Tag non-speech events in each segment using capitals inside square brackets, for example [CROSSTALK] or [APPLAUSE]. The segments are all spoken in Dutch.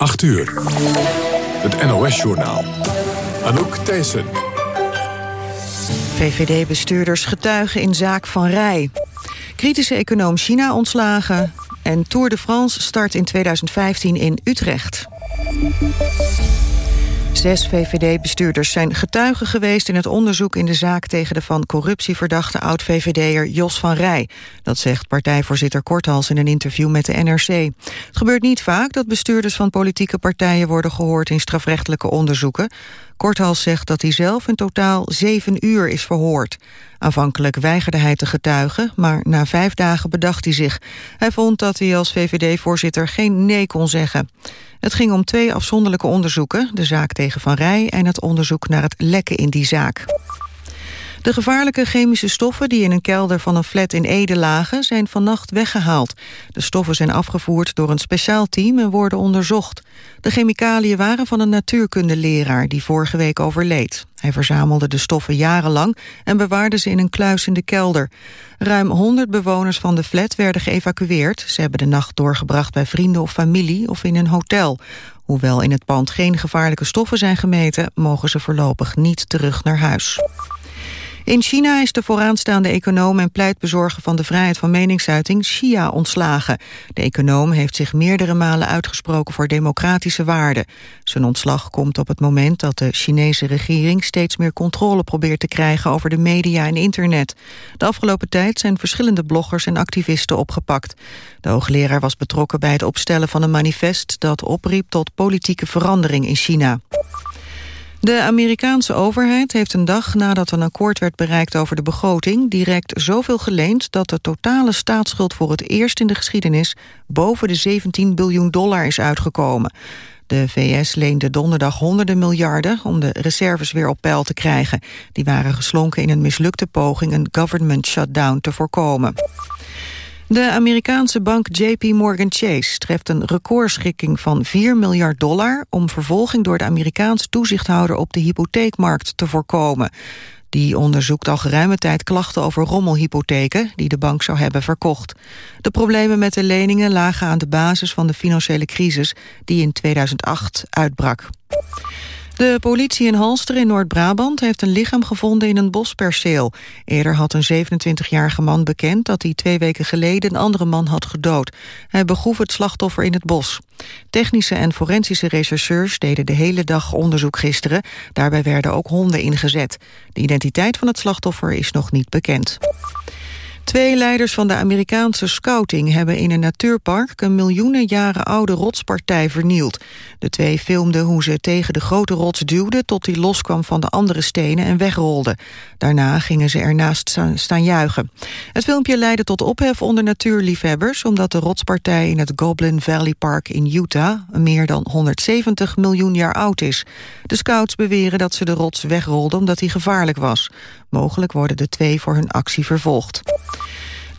8 uur. Het NOS-journaal. Anouk Thijssen. VVD-bestuurders getuigen in zaak van Rij. Kritische econoom China ontslagen. En Tour de France start in 2015 in Utrecht. Zes VVD-bestuurders zijn getuigen geweest in het onderzoek in de zaak tegen de van corruptie verdachte oud-VVD'er Jos van Rij. Dat zegt partijvoorzitter Korthals in een interview met de NRC. Het gebeurt niet vaak dat bestuurders van politieke partijen worden gehoord in strafrechtelijke onderzoeken. Korthals zegt dat hij zelf in totaal zeven uur is verhoord. Aanvankelijk weigerde hij te getuigen, maar na vijf dagen bedacht hij zich. Hij vond dat hij als VVD-voorzitter geen nee kon zeggen. Het ging om twee afzonderlijke onderzoeken, de zaak tegen Van Rij en het onderzoek naar het lekken in die zaak. De gevaarlijke chemische stoffen die in een kelder van een flat in Ede lagen... zijn vannacht weggehaald. De stoffen zijn afgevoerd door een speciaal team en worden onderzocht. De chemicaliën waren van een natuurkundeleraar die vorige week overleed. Hij verzamelde de stoffen jarenlang en bewaarde ze in een kluis in de kelder. Ruim 100 bewoners van de flat werden geëvacueerd. Ze hebben de nacht doorgebracht bij vrienden of familie of in een hotel. Hoewel in het pand geen gevaarlijke stoffen zijn gemeten... mogen ze voorlopig niet terug naar huis. In China is de vooraanstaande econoom en pleitbezorger van de vrijheid van meningsuiting Xia ontslagen. De econoom heeft zich meerdere malen uitgesproken voor democratische waarden. Zijn ontslag komt op het moment dat de Chinese regering steeds meer controle probeert te krijgen over de media en internet. De afgelopen tijd zijn verschillende bloggers en activisten opgepakt. De hoogleraar was betrokken bij het opstellen van een manifest dat opriep tot politieke verandering in China. De Amerikaanse overheid heeft een dag nadat een akkoord werd bereikt over de begroting direct zoveel geleend dat de totale staatsschuld voor het eerst in de geschiedenis boven de 17 biljoen dollar is uitgekomen. De VS leende donderdag honderden miljarden om de reserves weer op peil te krijgen. Die waren geslonken in een mislukte poging een government shutdown te voorkomen. De Amerikaanse bank JP Morgan Chase treft een recordschikking van 4 miljard dollar... om vervolging door de Amerikaanse toezichthouder op de hypotheekmarkt te voorkomen. Die onderzoekt al geruime tijd klachten over rommelhypotheken... die de bank zou hebben verkocht. De problemen met de leningen lagen aan de basis van de financiële crisis... die in 2008 uitbrak. De politie in Halster in Noord-Brabant heeft een lichaam gevonden in een bosperceel. Eerder had een 27-jarige man bekend dat hij twee weken geleden een andere man had gedood. Hij begroef het slachtoffer in het bos. Technische en forensische rechercheurs deden de hele dag onderzoek gisteren. Daarbij werden ook honden ingezet. De identiteit van het slachtoffer is nog niet bekend. Twee leiders van de Amerikaanse scouting hebben in een natuurpark een miljoenen jaren oude rotspartij vernield. De twee filmden hoe ze tegen de grote rots duwden tot die loskwam van de andere stenen en wegrolde. Daarna gingen ze ernaast staan juichen. Het filmpje leidde tot ophef onder natuurliefhebbers omdat de rotspartij in het Goblin Valley Park in Utah meer dan 170 miljoen jaar oud is. De scouts beweren dat ze de rots wegrolden omdat hij gevaarlijk was. Mogelijk worden de twee voor hun actie vervolgd.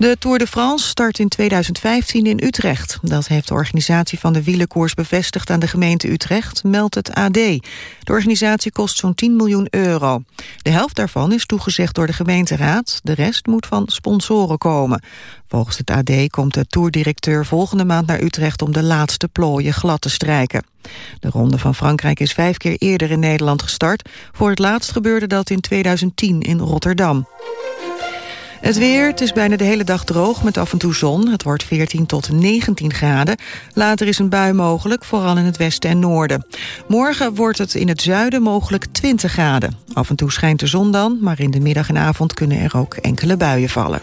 De Tour de France start in 2015 in Utrecht. Dat heeft de organisatie van de wielenkoers bevestigd aan de gemeente Utrecht, meldt het AD. De organisatie kost zo'n 10 miljoen euro. De helft daarvan is toegezegd door de gemeenteraad. De rest moet van sponsoren komen. Volgens het AD komt de toerdirecteur volgende maand naar Utrecht... om de laatste plooien glad te strijken. De Ronde van Frankrijk is vijf keer eerder in Nederland gestart. Voor het laatst gebeurde dat in 2010 in Rotterdam. Het weer, het is bijna de hele dag droog met af en toe zon. Het wordt 14 tot 19 graden. Later is een bui mogelijk, vooral in het westen en noorden. Morgen wordt het in het zuiden mogelijk 20 graden. Af en toe schijnt de zon dan, maar in de middag en avond kunnen er ook enkele buien vallen.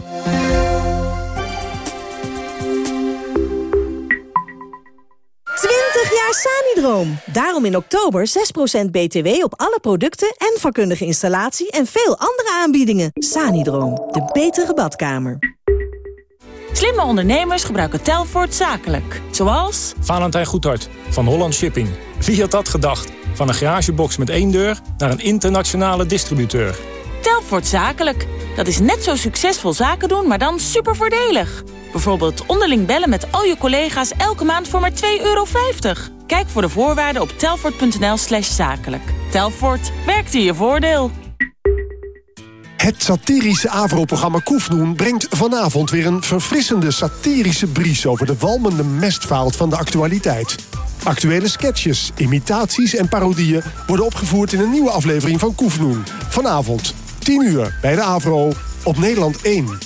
Sanidroom. Daarom in oktober 6% BTW op alle producten en vakkundige installatie en veel andere aanbiedingen. Sanidroom, de betere badkamer. Slimme ondernemers gebruiken Telfort zakelijk. Zoals... Valentijn Goedhart van Holland Shipping. Wie had dat gedacht? Van een garagebox met één deur naar een internationale distributeur. Telfort zakelijk. Dat is net zo succesvol zaken doen, maar dan super voordelig. Bijvoorbeeld onderling bellen met al je collega's elke maand voor maar 2,50 euro. Kijk voor de voorwaarden op telfort.nl slash zakelijk. Telfort, werkt in je voordeel. Het satirische AVRO-programma Koefnoen brengt vanavond weer een verfrissende satirische bries over de walmende mestvaalt van de actualiteit. Actuele sketches, imitaties en parodieën worden opgevoerd in een nieuwe aflevering van Koefnoen. Vanavond, 10 uur, bij de AVRO, op Nederland 1.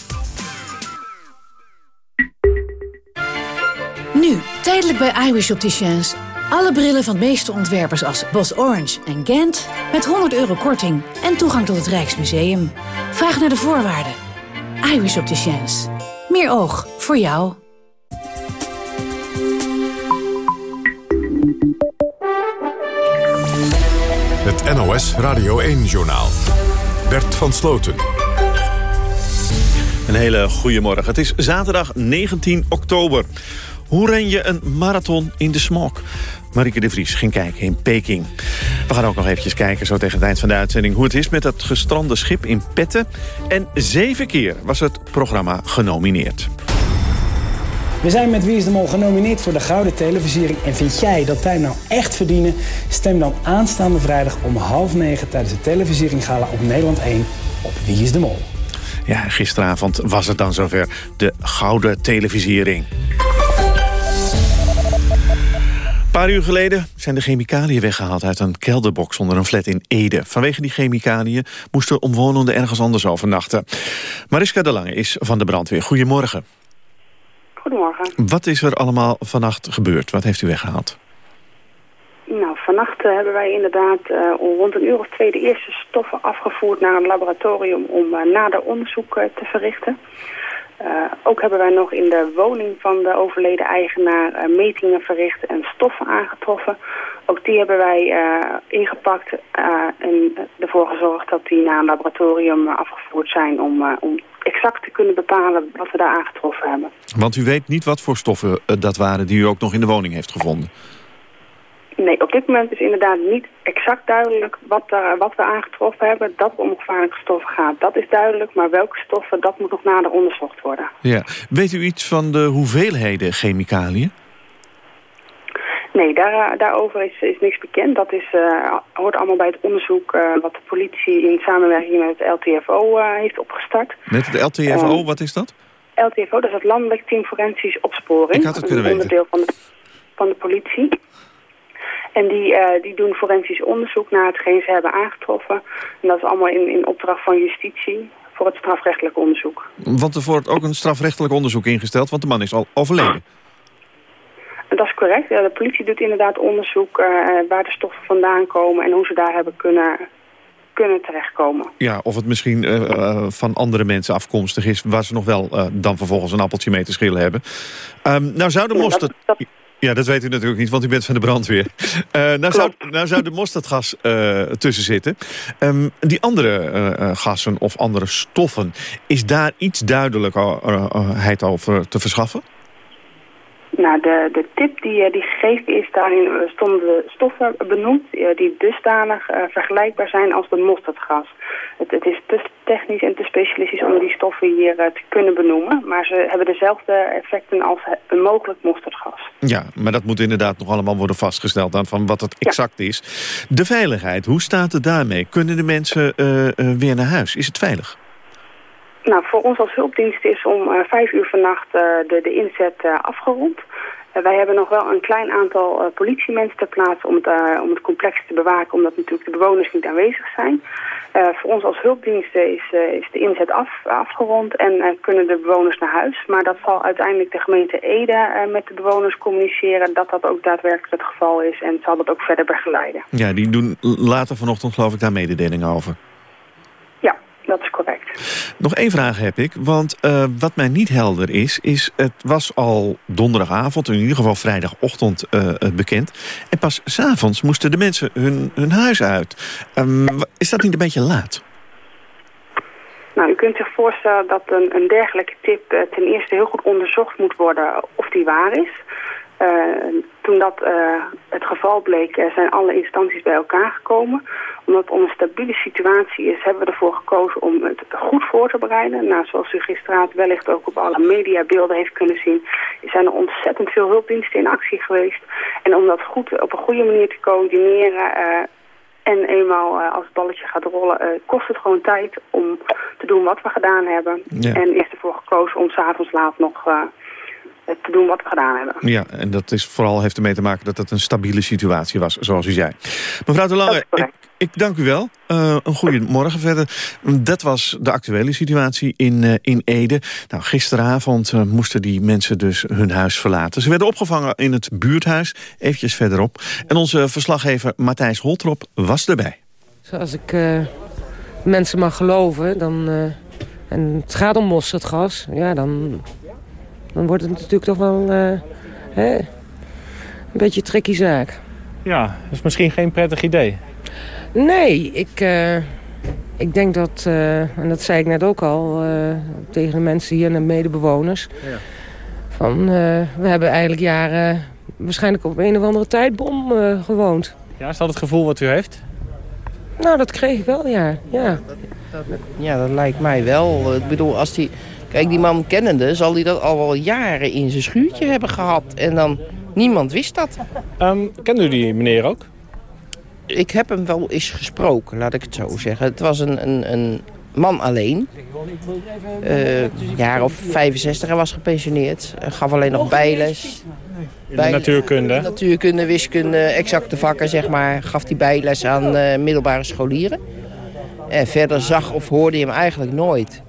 Nu, tijdelijk bij iWish Opticians. Alle brillen van meeste ontwerpers als Bos Orange en Gent... met 100 euro korting en toegang tot het Rijksmuseum. Vraag naar de voorwaarden. iWish Opticians. Meer oog voor jou. Het NOS Radio 1-journaal. Bert van Sloten. Een hele goede morgen. Het is zaterdag 19 oktober. Hoe ren je een marathon in de smog? Marieke de Vries ging kijken in Peking. We gaan ook nog eventjes kijken zo tegen het eind van de uitzending... hoe het is met het gestrande schip in Petten. En zeven keer was het programma genomineerd. We zijn met Wie is de Mol genomineerd voor de Gouden Televisiering. En vind jij dat wij nou echt verdienen? Stem dan aanstaande vrijdag om half negen tijdens de televisiering gala op Nederland 1 op Wie is de Mol. Ja, gisteravond was het dan zover. De Gouden Televisiering. Een paar uur geleden zijn de chemicaliën weggehaald uit een kelderbox onder een flat in Ede. Vanwege die chemicaliën moesten omwonenden ergens anders overnachten. Mariska de Lange is van de brandweer. Goedemorgen. Goedemorgen. Wat is er allemaal vannacht gebeurd? Wat heeft u weggehaald? Nou, vannacht uh, hebben wij inderdaad uh, rond een uur of twee de eerste stoffen afgevoerd naar een laboratorium om uh, nader onderzoek te verrichten. Ook hebben wij nog in de woning van de overleden eigenaar metingen verricht en stoffen aangetroffen. Ook die hebben wij ingepakt en ervoor gezorgd dat die naar een laboratorium afgevoerd zijn om, om exact te kunnen bepalen wat we daar aangetroffen hebben. Want u weet niet wat voor stoffen dat waren die u ook nog in de woning heeft gevonden? Nee, op dit moment is inderdaad niet exact duidelijk wat, er, wat we aangetroffen hebben. Dat het om gevaarlijke stoffen gaat, dat is duidelijk. Maar welke stoffen, dat moet nog nader onderzocht worden. Ja. Weet u iets van de hoeveelheden chemicaliën? Nee, daar, daarover is, is niks bekend. Dat is, uh, hoort allemaal bij het onderzoek uh, wat de politie in samenwerking met het LTFO heeft opgestart. Met het LTFO, wat is dat? LTFO, dat is het Landelijk Team Forensisch Opsporing. Ik had het kunnen een onderdeel van de, van de politie. En die, uh, die doen forensisch onderzoek naar hetgeen ze hebben aangetroffen. En dat is allemaal in, in opdracht van justitie voor het strafrechtelijk onderzoek. Want er wordt ook een strafrechtelijk onderzoek ingesteld, want de man is al overleden. En dat is correct. De politie doet inderdaad onderzoek uh, waar de stoffen vandaan komen en hoe ze daar hebben kunnen, kunnen terechtkomen. Ja, of het misschien uh, van andere mensen afkomstig is... waar ze nog wel uh, dan vervolgens een appeltje mee te schillen hebben. Um, nou zou de mosterd... Ja, dat... Ja, dat weet u natuurlijk niet, want u bent van de brandweer. Uh, nou, zou, nou zou de mosterdgas uh, tussen zitten. Um, die andere uh, gassen of andere stoffen... is daar iets duidelijkheid over te verschaffen? Nou, de, de tip die, die gegeven is, daarin stonden de stoffen benoemd... die dusdanig vergelijkbaar zijn als de mosterdgas. Het, het, is te technisch en te specialistisch om die stoffen hier te kunnen benoemen. Maar ze hebben dezelfde effecten als een mogelijk mosterdgas. Ja, maar dat moet inderdaad nog allemaal worden vastgesteld... aan van wat het exact ja. is. De veiligheid, hoe staat het daarmee? Kunnen de mensen uh, weer naar huis? Is het veilig? Nou, voor ons als hulpdienst is om uh, vijf uur vannacht de, de inzet afgerond. wij hebben nog wel een klein aantal politiemensen ter plaatse om het, om het complex te bewaken... omdat natuurlijk de bewoners niet aanwezig zijn. Uh, voor ons als hulpdiensten is, uh, is de inzet af, afgerond en uh, kunnen de bewoners naar huis. Maar dat zal uiteindelijk de gemeente Ede met de bewoners communiceren... dat dat ook daadwerkelijk het geval is en zal dat ook verder begeleiden. Ja, die doen later vanochtend geloof ik daar mededelingen over. Dat is correct. Nog één vraag heb ik, want uh, wat mij niet helder is... is het was al donderdagavond, in ieder geval vrijdagochtend uh, bekend... en pas s'avonds moesten de mensen hun, hun huis uit. Um, is dat niet een beetje laat? Nou, u kunt zich voorstellen dat een, een dergelijke tip uh, ten eerste heel goed onderzocht moet worden of die waar is... Uh, toen dat uh, het geval bleek, uh, zijn alle instanties bij elkaar gekomen. Omdat het om een stabiele situatie is, hebben we ervoor gekozen om het goed voor te bereiden. Nou, zoals u gisteravond wellicht ook op alle mediabeelden heeft kunnen zien, zijn er ontzettend veel hulpdiensten in actie geweest. En om dat goed op een goede manier te coördineren en eenmaal uh, als het balletje gaat rollen, uh, kost het gewoon tijd om te doen wat we gedaan hebben. Ja. En is ervoor gekozen om s'avonds laat nog uh, te doen wat we gedaan hebben. Ja, en dat is vooral heeft ermee te maken dat het een stabiele situatie was, zoals u zei. Mevrouw de Lange, ik, ik, dank u wel. Uh, een goede morgen verder. Dat was de actuele situatie in, uh, in Ede. Nou, gisteravond uh, moesten die mensen dus hun huis verlaten. Ze werden opgevangen in het buurthuis, eventjes verderop. En onze verslaggever Matthijs Holtrop was erbij. Zoals ik mensen mag geloven, dan, en het gaat om mosterdgas... ja, dan dan wordt het natuurlijk toch wel uh, hè, een beetje een tricky zaak. Ja, dat is misschien geen prettig idee. Nee, ik, uh, ik denk dat, uh, en dat zei ik net ook al tegen de mensen hier en de medebewoners... Ja. van we hebben eigenlijk jaren waarschijnlijk op een of andere tijdbom gewoond. Ja, is dat het gevoel wat u heeft? Nou, dat kreeg ik wel, ja. Ja, dat, dat, ja, dat lijkt mij wel. Ik bedoel, als die Kijk, die man kennende zal hij dat al wel jaren in zijn schuurtje hebben gehad. En dan, niemand wist dat. Um, kende u die meneer ook? Ik heb hem wel eens gesproken, laat ik het zo zeggen. Het was een, een, een man alleen. Uh, jaar of 65, hij was gepensioneerd. Gaf alleen nog bijles. Bij, natuurkunde? Natuurkunde, wiskunde, exacte vakken, zeg maar. Gaf hij bijles aan uh, middelbare scholieren. En verder zag of hoorde je hem eigenlijk nooit.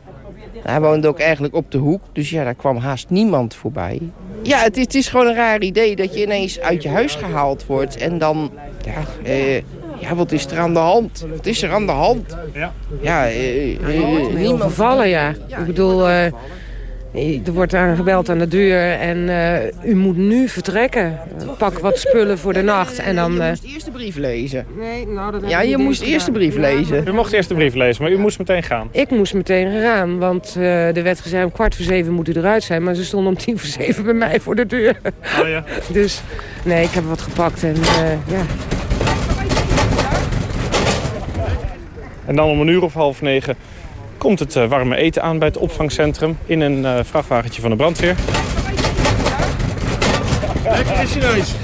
Hij woonde ook eigenlijk op de hoek, dus ja, daar kwam haast niemand voorbij. Ja, het is, het is gewoon een raar idee dat je ineens uit je huis gehaald wordt en dan... Ja, eh, ja, wat is er aan de hand? Wat is er aan de hand? Ja, ja eh, eh, niemand... vallen, ja. Ik bedoel, uh, er wordt aan gebeld aan de deur en uh, u moet nu vertrekken. Pak wat spullen voor de nacht en dan... Uh... Je moest eerst de brief lezen. Nee, nou, dat Ja, je moest eerst de brief lezen. U mocht eerst de brief lezen, maar u moest meteen gaan. Ik moest meteen gaan, want uh, er werd gezegd om kwart voor zeven moet u eruit zijn. Maar ze stonden om tien voor zeven bij mij voor de deur. Oh ja. [LAUGHS] dus nee, ik heb wat gepakt en ja... En dan om een uur of half negen komt het uh, warme eten aan bij het opvangcentrum... in een uh, vrachtwagentje van de brandweer. Lekker is Chinees.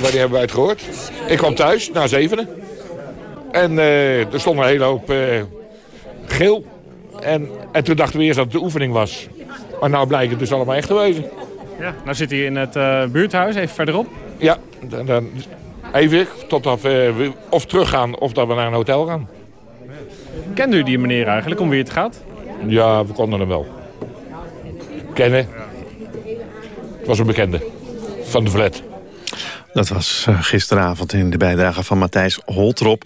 Waar die hebben wij het gehoord. Ik kwam thuis, na zevenen. En uh, er stond een hele hoop geel. En, en toen dachten we eerst dat het de oefening was. Maar nou blijkt het dus allemaal echt te wezen. Ja, nou zit hij in het buurthuis, even verderop. Ja, dan, dan even totdat we of teruggaan of dat we naar een hotel gaan. Kende u die meneer eigenlijk, om wie het gaat? Ja, we konden hem wel. Kennen. Het was een bekende. Van de flat. Dat was eh, gisteravond in de bijdrage van Matthijs Holtrop.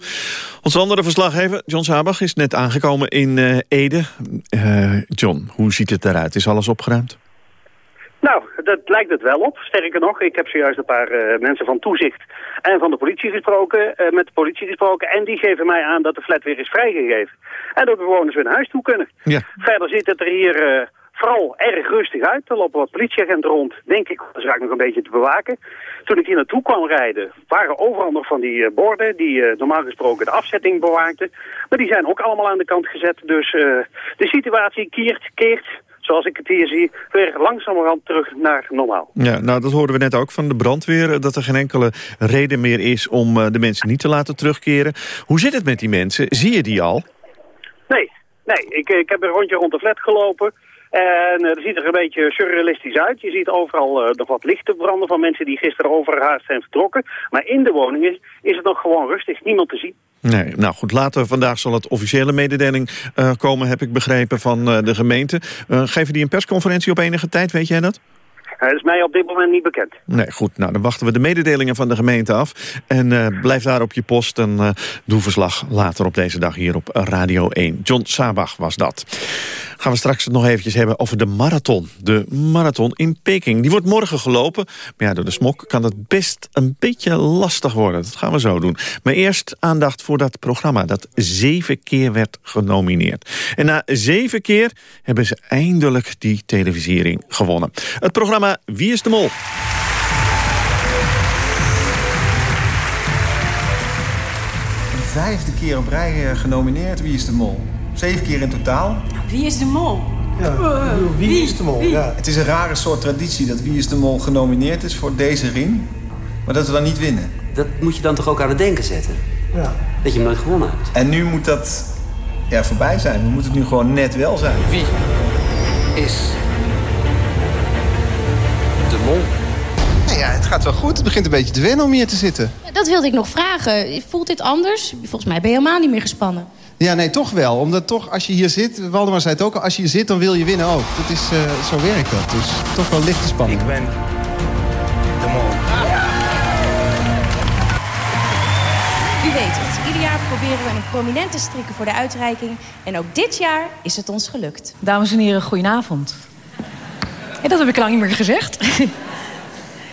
Onze andere verslaggever, John Sabach, is net aangekomen in uh, Ede. Uh, John, hoe ziet het eruit? Is alles opgeruimd? Nou, dat lijkt het wel op. Sterker nog, ik heb zojuist een paar uh, mensen van toezicht en van de politie gesproken, uh, met de politie gesproken. En die geven mij aan dat de flat weer is vrijgegeven. En dat de bewoners weer naar huis toe kunnen. Ja. Verder ziet het er hier uh, vooral erg rustig uit. Er lopen wat politieagenten rond, denk ik, de zaak nog een beetje te bewaken. Toen ik hier naartoe kwam rijden, waren overal nog van die borden die normaal gesproken de afzetting bewaakten. Maar die zijn ook allemaal aan de kant gezet. Dus de situatie keert, keert zoals ik het hier zie, weer langzamerhand terug naar normaal. Ja, nou dat hoorden we net ook van de brandweer, eh, dat er geen enkele reden meer is om uh, de mensen niet te laten terugkeren. Hoe zit het met die mensen? Zie je die al? Nee, nee. Ik, ik heb een rondje rond de flat gelopen. En uh, het ziet er een beetje surrealistisch uit. Je ziet overal uh, nog wat lichten branden van mensen die gisteren overhaast zijn vertrokken. Maar in de woning is, is het nog gewoon rustig, niemand te zien. Nee, nou goed, later vandaag zal het officiële mededeling uh, komen, heb ik begrepen, van de gemeente. geven die een persconferentie op enige tijd, weet jij dat? Dat is mij op dit moment niet bekend. Nee, goed. Nou, dan wachten we de mededelingen van de gemeente af. En uh, blijf daar op je post en uh, doe verslag later op deze dag hier op Radio 1. John Sabach was dat. Gaan we straks het nog eventjes hebben over de marathon. De marathon in Peking. Die wordt morgen gelopen. Maar ja, door de smok kan het best een beetje lastig worden. Dat gaan we zo doen. Maar eerst aandacht voor dat programma dat zeven keer werd genomineerd. En na zeven keer hebben ze eindelijk die televisiering gewonnen. Het programma Wie is de Mol? vijfde keer op rij eh, genomineerd. Wie is de Mol? Zeven keer in totaal. Wie is de Mol? Ja, wie, wie, is de Mol? Ja. Het is een rare soort traditie dat Wie is de Mol genomineerd is voor deze ring. Maar dat we dan niet winnen. Dat moet je dan toch ook aan het denken zetten? Ja. Dat je hem nooit gewonnen hebt. En nu moet dat ja, voorbij zijn. We moeten het nu gewoon net wel zijn. Wie is Mol. Nou ja, het gaat wel goed. Het begint een beetje te wennen om hier te zitten. Dat wilde ik nog vragen. Voelt dit anders? Volgens mij ben je helemaal niet meer gespannen. Ja, nee, toch wel. Omdat toch, als je hier zit... Waldemar zei het ook al, als je hier zit, dan wil je winnen ook. Dat is, uh, zo werkt dat. Dus toch wel lichte spanning. Ik ben de mol. U weet het, ieder jaar proberen we een prominente strikken voor de uitreiking. En ook dit jaar is het ons gelukt. Dames en heren, goedenavond. En dat heb ik lang niet meer gezegd. [LAUGHS]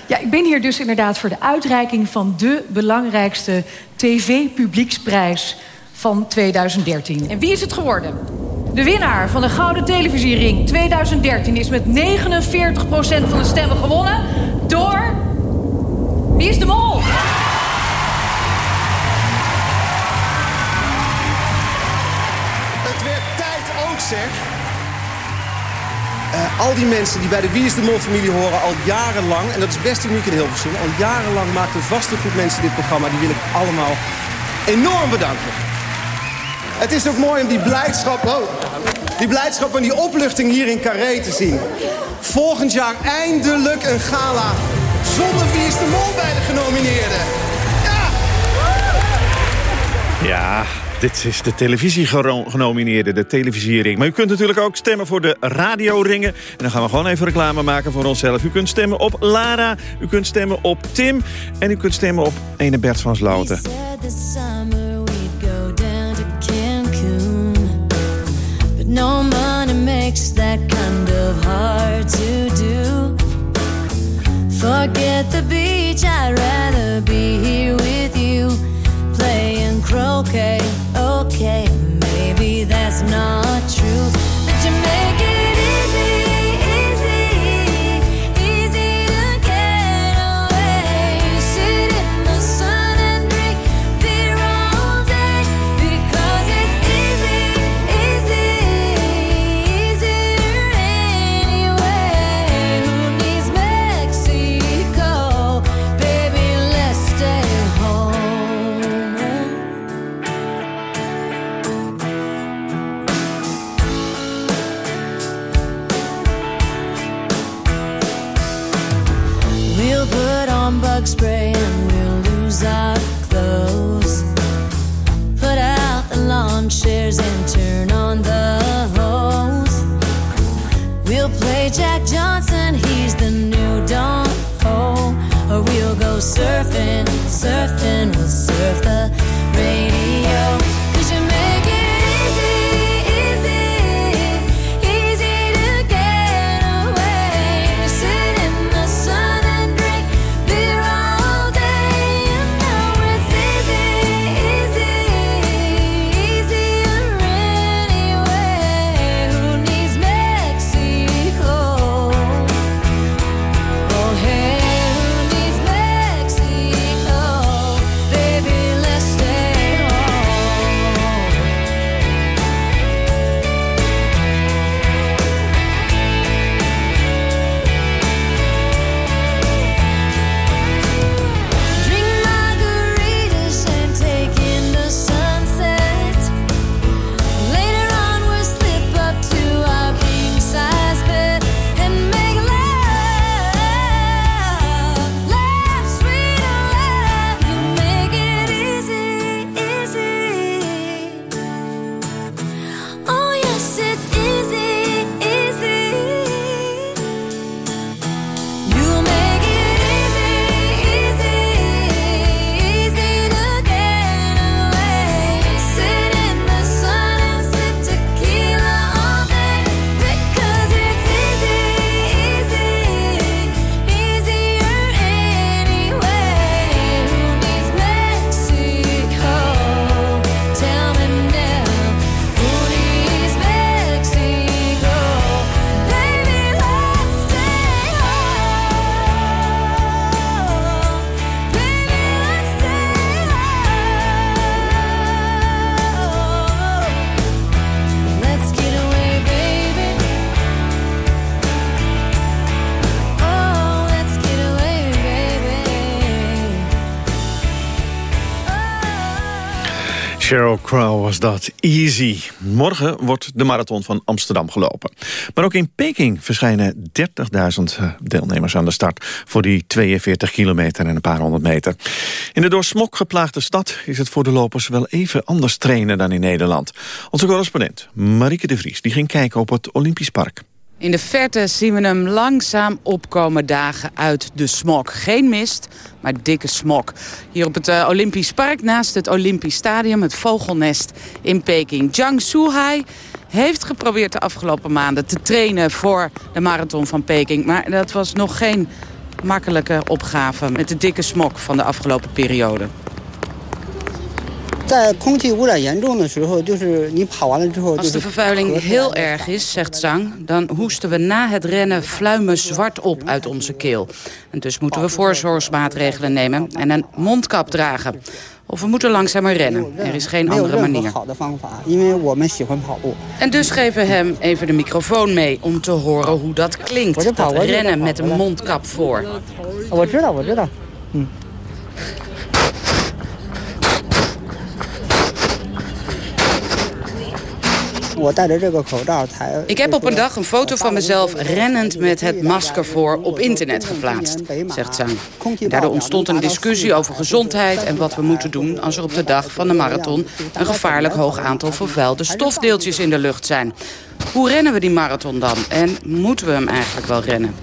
Ja, ik ben hier dus inderdaad voor de uitreiking van de belangrijkste tv-publieksprijs van 2013. En wie is het geworden? De winnaar van de Gouden Televisiering 2013 is met 49% van de stemmen gewonnen door... Wie is de mol? Het werd tijd ook, zeg. Uh, al die mensen die bij de Wie is de Mol-familie horen al jarenlang... en dat is best uniek in Hilversum... al jarenlang maakt een vaste groep mensen dit programma. Die wil ik allemaal enorm bedanken. Het is ook mooi om die blijdschap, oh, die blijdschap en die opluchting hier in Carré te zien. Volgend jaar eindelijk een gala zonder Wie is de Mol bij de genomineerden. Ja! Ja, dit is de televisie-genomineerde, de televisiering. Maar u kunt natuurlijk ook stemmen voor de radioringen. En dan gaan we gewoon even reclame maken voor onszelf. U kunt stemmen op Lara, u kunt stemmen op Tim... en u kunt stemmen op Ene Bert van Sloten. No money makes that kind of hard to do. Forget the beach, I'd rather be here with you. Playing croquet, okay, maybe that's not Sheryl Crow was dat. Easy. Morgen wordt de marathon van Amsterdam gelopen. Maar ook in Peking verschijnen 30.000 eh, deelnemers aan de start... voor die 42 kilometer en een paar honderd meter. In de door smok geplaagde stad is het voor de lopers wel even anders trainen dan in Nederland. Onze correspondent Marieke de Vries die ging kijken op het Olympisch Park. In de verte zien we hem langzaam opkomen dagen uit de smok. Geen mist, maar dikke smok. Hier op het uh, Olympisch Park naast het Olympisch Stadium, het Vogelnest in Peking. Jiang Suhai heeft geprobeerd de afgelopen maanden te trainen voor de marathon van Peking. Maar dat was nog geen makkelijke opgave met de dikke smok van de afgelopen periode. Als de vervuiling heel erg is, zegt Zhang, dan hoesten we na het rennen fluimen zwart op uit onze keel. En dus moeten we voorzorgsmaatregelen nemen en een mondkap dragen. Of we moeten langzamer rennen. Er is geen andere manier. En dus geven we hem even de microfoon mee om te horen hoe dat klinkt. Dat rennen met een mondkap voor. Ik heb op een dag een foto van mezelf rennend met het masker voor op internet geplaatst, zegt Zhang. Daardoor ontstond een discussie over gezondheid en wat we moeten doen als er op de dag van de marathon een gevaarlijk hoog aantal vervuilde stofdeeltjes in de lucht zijn. Hoe rennen we die marathon dan? En moeten we hem eigenlijk wel rennen?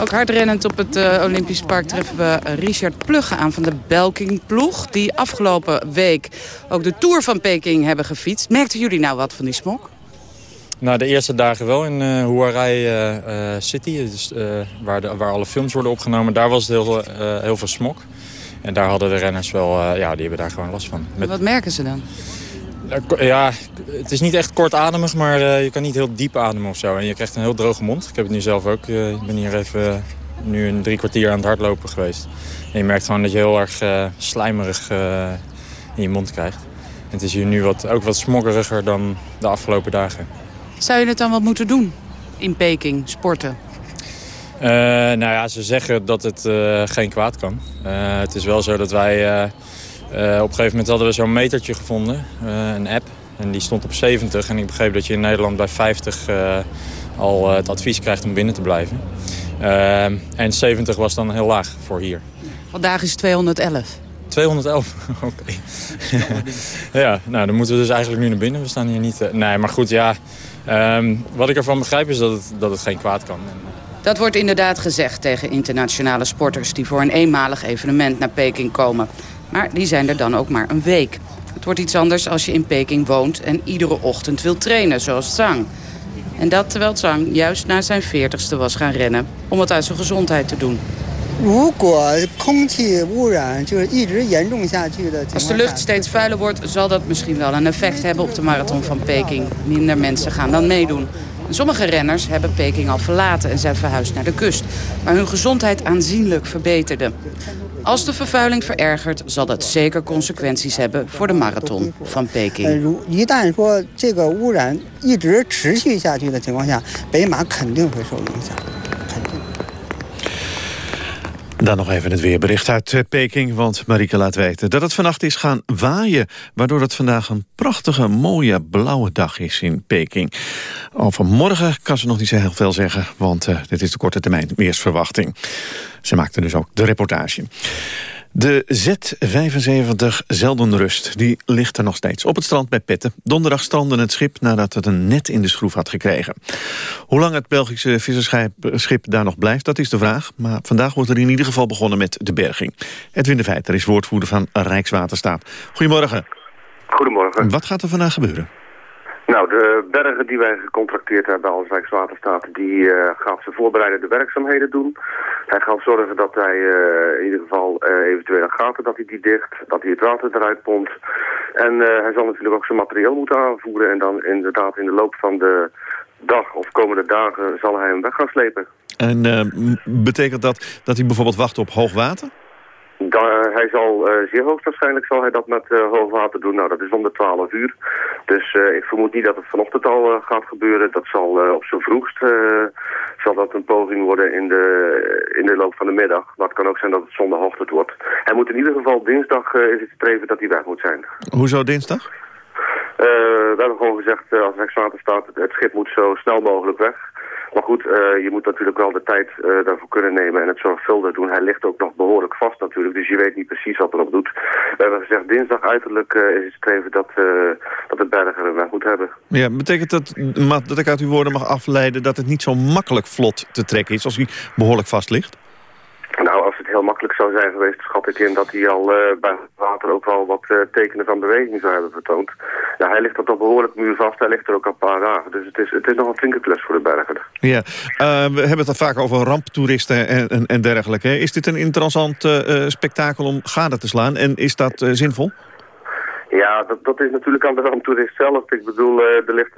Ook hardrennend op het uh, Olympisch Park treffen we Richard Plugge aan van de Belking-ploeg. Die afgelopen week ook de Tour van Peking hebben gefietst. Merkten jullie nou wat van die smok? Nou, de eerste dagen wel in uh, Huarai uh, City, dus, waar, de, waar alle films worden opgenomen. Daar was het heel, heel veel smok. En daar hadden de renners wel, ja, die hebben daar gewoon last van. Met... Wat merken ze dan? Ja, het is niet echt kortademig, maar uh, je kan niet heel diep ademen of zo. En je krijgt een heel droge mond. Ik heb het nu zelf ook. Uh, ik ben hier even nu een drie kwartier aan het hardlopen geweest. En je merkt gewoon dat je heel erg slijmerig in je mond krijgt. En het is hier nu wat, ook wat smokkeriger dan de afgelopen dagen. Zou je het dan wat moeten doen in Peking, sporten? nou ja, ze zeggen dat het geen kwaad kan. het is wel zo dat wij eh, op een gegeven moment hadden we zo'n metertje gevonden, eh, een app. En die stond op 70 en ik begreep dat je in Nederland bij 50 eh, al het advies krijgt om binnen te blijven. en 70 was dan heel laag voor hier. Vandaag is het 211. 211, oké. [LAUGHS] ja, nou dan moeten we dus eigenlijk nu naar binnen. We staan hier niet... nee, maar goed, ja. Ehm, wat ik ervan begrijp is dat het, dat het geen kwaad kan. Dat wordt inderdaad gezegd tegen internationale sporters... die voor een eenmalig evenement naar Peking komen. Maar die zijn er dan ook maar een week. Het wordt iets anders als je in Peking woont en iedere ochtend wil trainen, zoals Zhang. En dat terwijl Zhang juist na zijn veertigste was gaan rennen... om het uit zijn gezondheid te doen. Als de lucht steeds vuiler wordt, zal dat misschien wel een effect hebben op de marathon van Peking. Minder mensen gaan dan meedoen. Sommige renners hebben Peking al verlaten en zijn verhuisd naar de kust. Waar hun gezondheid aanzienlijk verbeterde. Als de vervuiling verergert, zal dat zeker consequenties hebben voor de marathon van Peking. Dan nog even het weerbericht uit eh, Peking, want Marike laat weten dat het vannacht is gaan waaien, waardoor het vandaag een prachtige, mooie, blauwe dag is in Peking. Over morgen kan ze nog niet zo heel veel zeggen, want uh, dit is de korte termijn weersverwachting. Ze maakte dus ook de reportage. De Z-75 Zeldenrust die ligt er nog steeds op het strand bij Petten. Donderdag strandde het schip nadat het een net in de schroef had gekregen. Hoe lang het Belgische visserschip daar nog blijft, dat is de vraag. Maar vandaag wordt er in ieder geval begonnen met de berging. Edwin de Veiter is woordvoerder van Rijkswaterstaat. Goedemorgen. Goedemorgen. Wat gaat er vandaag gebeuren? Nou, de bergen die wij gecontracteerd hebben als Rijkswaterstaat, die uh, gaat ze voorbereidende werkzaamheden doen. Hij gaat zorgen dat hij uh, in ieder geval uh, eventuele gaten, dat hij die dicht, dat hij het water eruit pompt. En hij zal natuurlijk ook zijn materieel moeten aanvoeren en dan inderdaad in de loop van de dag of komende dagen zal hij hem weg gaan slepen. En betekent dat dat hij bijvoorbeeld wacht op hoog water? Hij zal uh, zeer hoogstwaarschijnlijk zal hij dat met uh, hoogwater doen. Nou, dat is om de 12 uur. Dus uh, ik vermoed niet dat het vanochtend al gaat gebeuren. Dat zal op zijn vroegst zal dat een poging worden in de, in de loop van de middag. Maar het kan ook zijn dat het zondagochtend wordt. Hij moet in ieder geval dinsdag is het streven dat hij weg moet zijn. Hoezo dinsdag? we hebben gewoon gezegd, als Rijkswaterstaat, het schip moet zo snel mogelijk weg. Maar goed, uh, je moet natuurlijk wel de tijd uh, daarvoor kunnen nemen en het zorgvuldig doen. Hij ligt ook nog behoorlijk vast natuurlijk, dus je weet niet precies wat erop doet. We hebben gezegd, dinsdag uiterlijk uh, is het streven dat, dat het berger weg moet hebben. Ja, betekent dat, dat ik uit uw woorden mag afleiden dat het niet zo makkelijk vlot te trekken is als hij behoorlijk vast ligt? Nou, als het heel makkelijk zou zijn geweest, schat ik in dat hij al uh, bij het water ook wel wat uh, tekenen van beweging zou hebben vertoond. Ja, hij ligt er toch behoorlijk muurvast, hij ligt er ook al een paar dagen. Dus het is, het is nog een flinke klus voor de berger. Ja, uh, we hebben het er vaak over ramptoeristen en, en, en dergelijke. Is dit een interessant spektakel om gade te slaan en is dat zinvol? Ja, dat, dat is natuurlijk aan de ramptoerist zelf. Ik bedoel, er ligt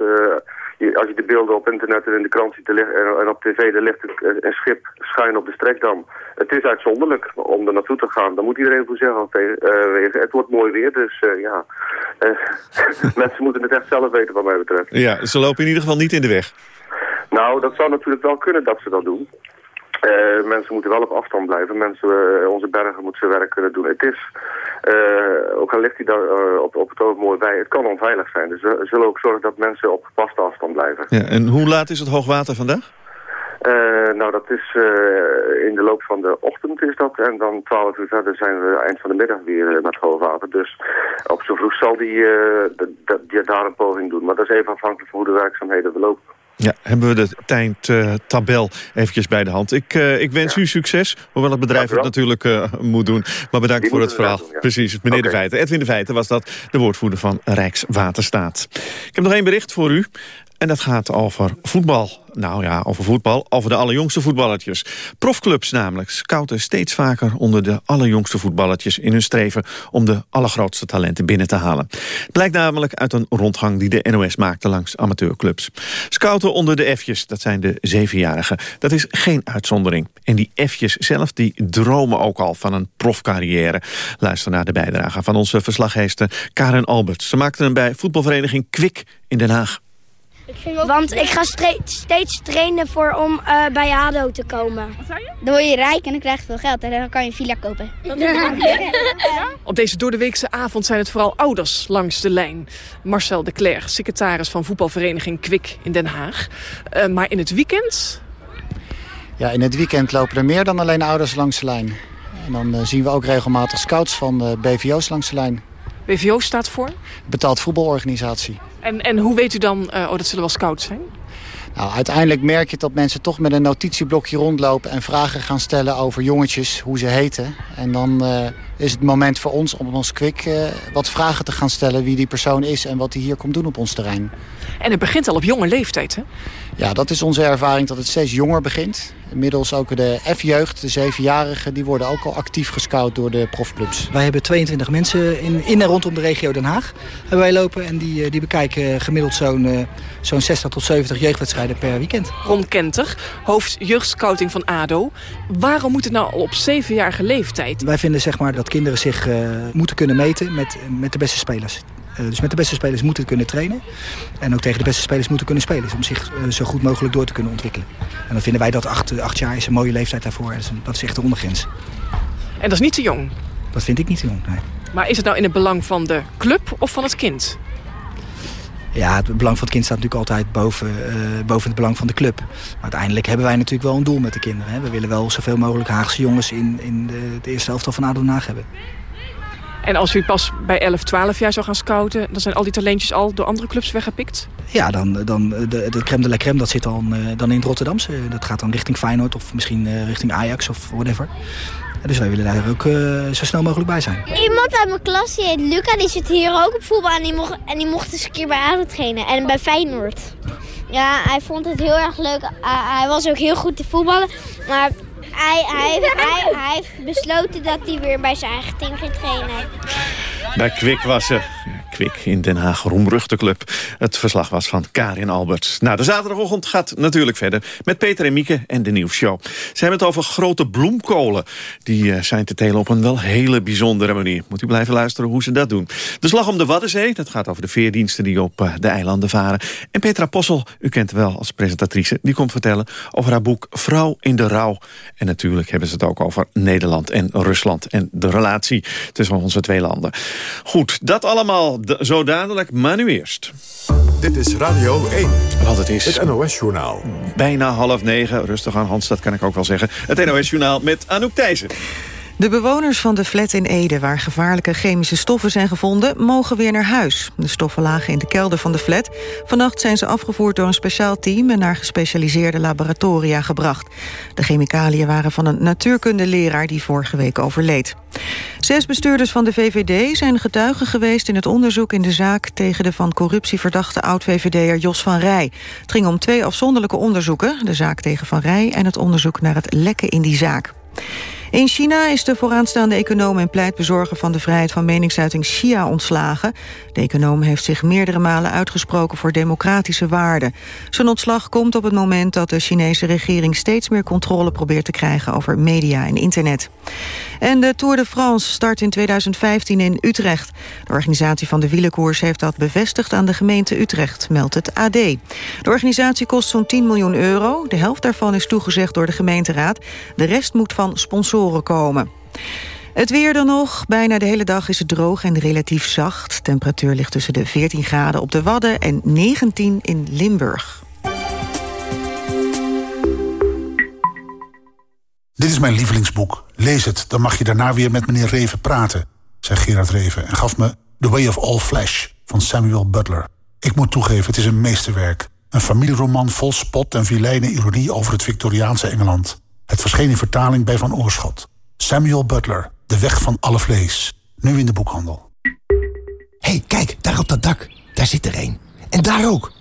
als je de beelden op internet en in de krant ziet en, op tv, er ligt een, schip schuin op de strekdam. Het is uitzonderlijk om er naartoe te gaan. Dan moet iedereen voor zeggen uh, Het wordt mooi weer, dus uh, ja. Uh, [LAUGHS] mensen moeten het echt zelf weten wat mij betreft. Ja, ze lopen in ieder geval niet in de weg. Nou, dat zou natuurlijk wel kunnen dat ze dat doen. Uh, mensen moeten wel op afstand blijven. Mensen, uh, onze bergen moeten zijn werk kunnen doen. Het is, uh, ook al ligt hij daar op, op het oog mooi bij, het kan onveilig zijn. Dus we zullen ook zorgen dat mensen op gepaste afstand blijven. Ja, en hoe laat is het hoogwater vandaag? nou, dat is in de loop van de ochtend is dat. En dan 12 uur verder zijn we eind van de middag weer met hoogwater. Dus op zo vroeg zal die, die daar een poging doen. Maar dat is even afhankelijk van hoe de werkzaamheden verlopen. Ja, hebben we de tijdtabel uh, eventjes bij de hand. Ik, uh, ik wens ja. u succes, hoewel het bedrijf het natuurlijk uh, moet doen. Maar bedankt Die voor het verhaal. Doen, ja. Precies, meneer okay. De Feiten. Edwin De Feiten was dat, de woordvoerder van Rijkswaterstaat. Ik heb nog één bericht voor u. En dat gaat over voetbal. Nou ja, over voetbal, over de allerjongste voetballertjes. Profclubs namelijk scouten steeds vaker onder de allerjongste voetballertjes... in hun streven om de allergrootste talenten binnen te halen. Het blijkt namelijk uit een rondgang die de NOS maakte langs amateurclubs. Scouten onder de F'jes, dat zijn de zevenjarigen. Dat is geen uitzondering. En die F'jes zelf, die dromen ook al van een profcarrière. Luister naar de bijdrage van onze verslaggeester Karen Alberts. Ze maakte hem bij voetbalvereniging Kwik in Den Haag. Want ik ga steeds trainen voor om uh, bij ADO te komen. Wat zei je? Dan word je rijk en dan krijg je veel geld en dan kan je een villa kopen. [LAUGHS] Op deze doordeweekse avond zijn het vooral ouders langs de lijn. Marcel de Clerc, secretaris van voetbalvereniging Kwik in Den Haag. Uh, maar in het weekend... Ja, in het weekend lopen er meer dan alleen ouders langs de lijn. En dan uh, zien we ook regelmatig scouts van BVO's langs de lijn. BVO staat voor? Betaald voetbalorganisatie. En, en hoe weet u dan, uh, oh dat zullen wel scouts zijn? Nou, uiteindelijk merk je dat mensen toch met een notitieblokje rondlopen... en vragen gaan stellen over jongetjes, hoe ze heten. En dan uh, is het moment voor ons om ons kwik uh, wat vragen te gaan stellen... wie die persoon is en wat hij hier komt doen op ons terrein. En het begint al op jonge leeftijd, hè? Ja, dat is onze ervaring dat het steeds jonger begint. Inmiddels ook de F-jeugd, de zevenjarigen, die worden ook al actief gescout door de profclubs. Wij hebben 22 mensen in, in en rondom de regio Den Haag hebben wij lopen. En die, die bekijken gemiddeld zo'n zo'n 60 tot 70 jeugdwedstrijden per weekend. Ron Kenter, hoofd jeugdscouting van ADO. Waarom moet het nou al op zevenjarige leeftijd? Wij vinden zeg maar dat kinderen zich uh, moeten kunnen meten met, met de beste spelers. Uh, dus met de beste spelers moeten kunnen trainen. En ook tegen de beste spelers moeten kunnen spelen. Om zich uh, zo goed mogelijk door te kunnen ontwikkelen. En dan vinden wij dat acht, acht jaar is een mooie leeftijd daarvoor. Dat is, een, dat is echt de ondergrens. En dat is niet te jong? Dat vind ik niet te jong, nee. Maar is het nou in het belang van de club of van het kind? Ja, het belang van het kind staat natuurlijk altijd boven, uh, boven het belang van de club. Maar uiteindelijk hebben wij natuurlijk wel een doel met de kinderen. Hè. We willen wel zoveel mogelijk Haagse jongens in, in de, de eerste helft van ADO Den Haag hebben. En als u pas bij 11, 12 jaar zou gaan scouten... dan zijn al die talentjes al door andere clubs weggepikt? Ja, dan, dan de, de crème de la crème, dat zit dan, dan in het Rotterdamse. Dat gaat dan richting Feyenoord of misschien richting Ajax of whatever. Dus wij willen daar ook uh, zo snel mogelijk bij zijn. Iemand uit mijn klas, die heet Luca, die zit hier ook op voetbal. En die mocht, en die mocht eens een keer bij ADO trainen. En bij Feyenoord. Ja, hij vond het heel erg leuk. Uh, hij was ook heel goed te voetballen. Maar hij, heeft besloten dat hij weer bij zijn eigen team ging trainen. Bij Kwik. In Den Haag, roemruchte club. Het verslag was van Karin Alberts. Nou, de zaterdagochtend gaat natuurlijk verder met Peter en Mieke en de nieuwsshow. Ze hebben het over grote bloemkolen. Die uh, zijn te telen op een wel hele bijzondere manier. Moet u blijven luisteren hoe ze dat doen. De slag om de Waddenzee, dat gaat over de veerdiensten die op uh, de eilanden varen. En Petra Possel, u kent wel als presentatrice, die komt vertellen over haar boek Vrouw in de Rouw. En natuurlijk hebben ze het ook over Nederland en Rusland en de relatie tussen onze twee landen. Goed, dat allemaal zo dadelijk, maar nu eerst. Dit is Radio 1. Wat het is. Het NOS-journaal. Bijna half negen. Rustig aan, Hans, dat kan ik ook wel zeggen. Het NOS-journaal met Anouk Thijssen. De bewoners van de flat in Ede, waar gevaarlijke chemische stoffen zijn gevonden, mogen weer naar huis. De stoffen lagen in de kelder van de flat. Vannacht zijn ze afgevoerd door een speciaal team en naar gespecialiseerde laboratoria gebracht. De chemicaliën waren van een natuurkundeleraar die vorige week overleed. Zes bestuurders van de VVD zijn getuigen geweest in het onderzoek in de zaak tegen de van corruptie verdachte oud-VVD'er Jos van Rij. Het ging om twee afzonderlijke onderzoeken, de zaak tegen Van Rij en het onderzoek naar het lekken in die zaak. In China is de vooraanstaande econoom en pleitbezorger van de vrijheid van meningsuiting Xia ontslagen. De econoom heeft zich meerdere malen uitgesproken voor democratische waarden. Zijn ontslag komt op het moment dat de Chinese regering steeds meer controle probeert te krijgen over media en internet. En de Tour de France start in 2015 in Utrecht. De organisatie van de wielenkoers heeft dat bevestigd aan de gemeente Utrecht, meldt het AD. De organisatie kost zo'n 10 miljoen euro. De helft daarvan is toegezegd door de gemeenteraad. De rest moet van sponsoren Het weer dan nog. Bijna de hele dag is het droog en relatief zacht. Temperatuur ligt tussen de 14 graden op de Wadden en 19 in Limburg. Dit is mijn lievelingsboek. Lees het, dan mag je daarna weer met meneer Reven praten, zei Gerard Reven... en gaf me The Way of All Flesh van Samuel Butler. Ik moet toegeven, het is een meesterwerk. Een familieroman vol spot en vilijne ironie over het Victoriaanse Engeland. Het verscheen in vertaling bij Van Oorschot. Samuel Butler, De Weg van Alle Vlees. Nu in de boekhandel. Hé, hey, kijk, daar op dat dak. Daar zit er één. En daar ook.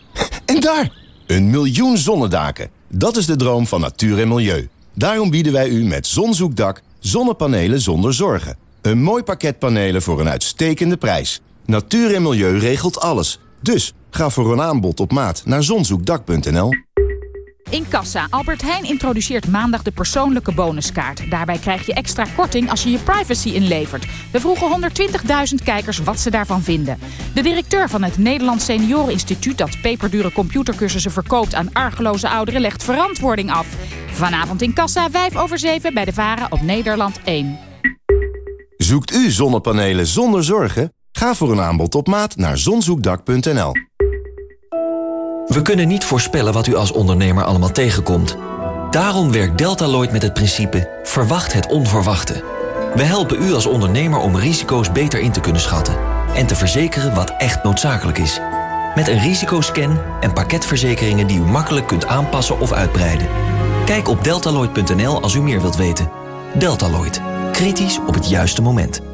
En daar! Een miljoen zonnedaken. Dat is de droom van natuur en milieu. Daarom bieden wij u met Zonzoekdak zonnepanelen zonder zorgen. Een mooi pakket panelen voor een uitstekende prijs. Natuur en milieu regelt alles. Dus ga voor een aanbod op maat naar zonzoekdak.nl. In kassa. Albert Heijn introduceert maandag de persoonlijke bonuskaart. Daarbij krijg je extra korting als je je privacy inlevert. We vroegen 120.000 kijkers wat ze daarvan vinden. De directeur van het Nederlands Senioreninstituut... dat peperdure computercursussen verkoopt aan argeloze ouderen... legt verantwoording af. Vanavond in kassa, 5 over 7 bij de Varen op Nederland 1. Zoekt u zonnepanelen zonder zorgen? Ga voor een aanbod op maat naar zonzoekdak.nl. We kunnen niet voorspellen wat u als ondernemer allemaal tegenkomt. Daarom werkt Deltaloid met het principe verwacht het onverwachte. We helpen u als ondernemer om risico's beter in te kunnen schatten... en te verzekeren wat echt noodzakelijk is. Met een risicoscan en pakketverzekeringen die u makkelijk kunt aanpassen of uitbreiden. Kijk op deltaloid.nl als u meer wilt weten. Deltaloid. Kritisch op het juiste moment.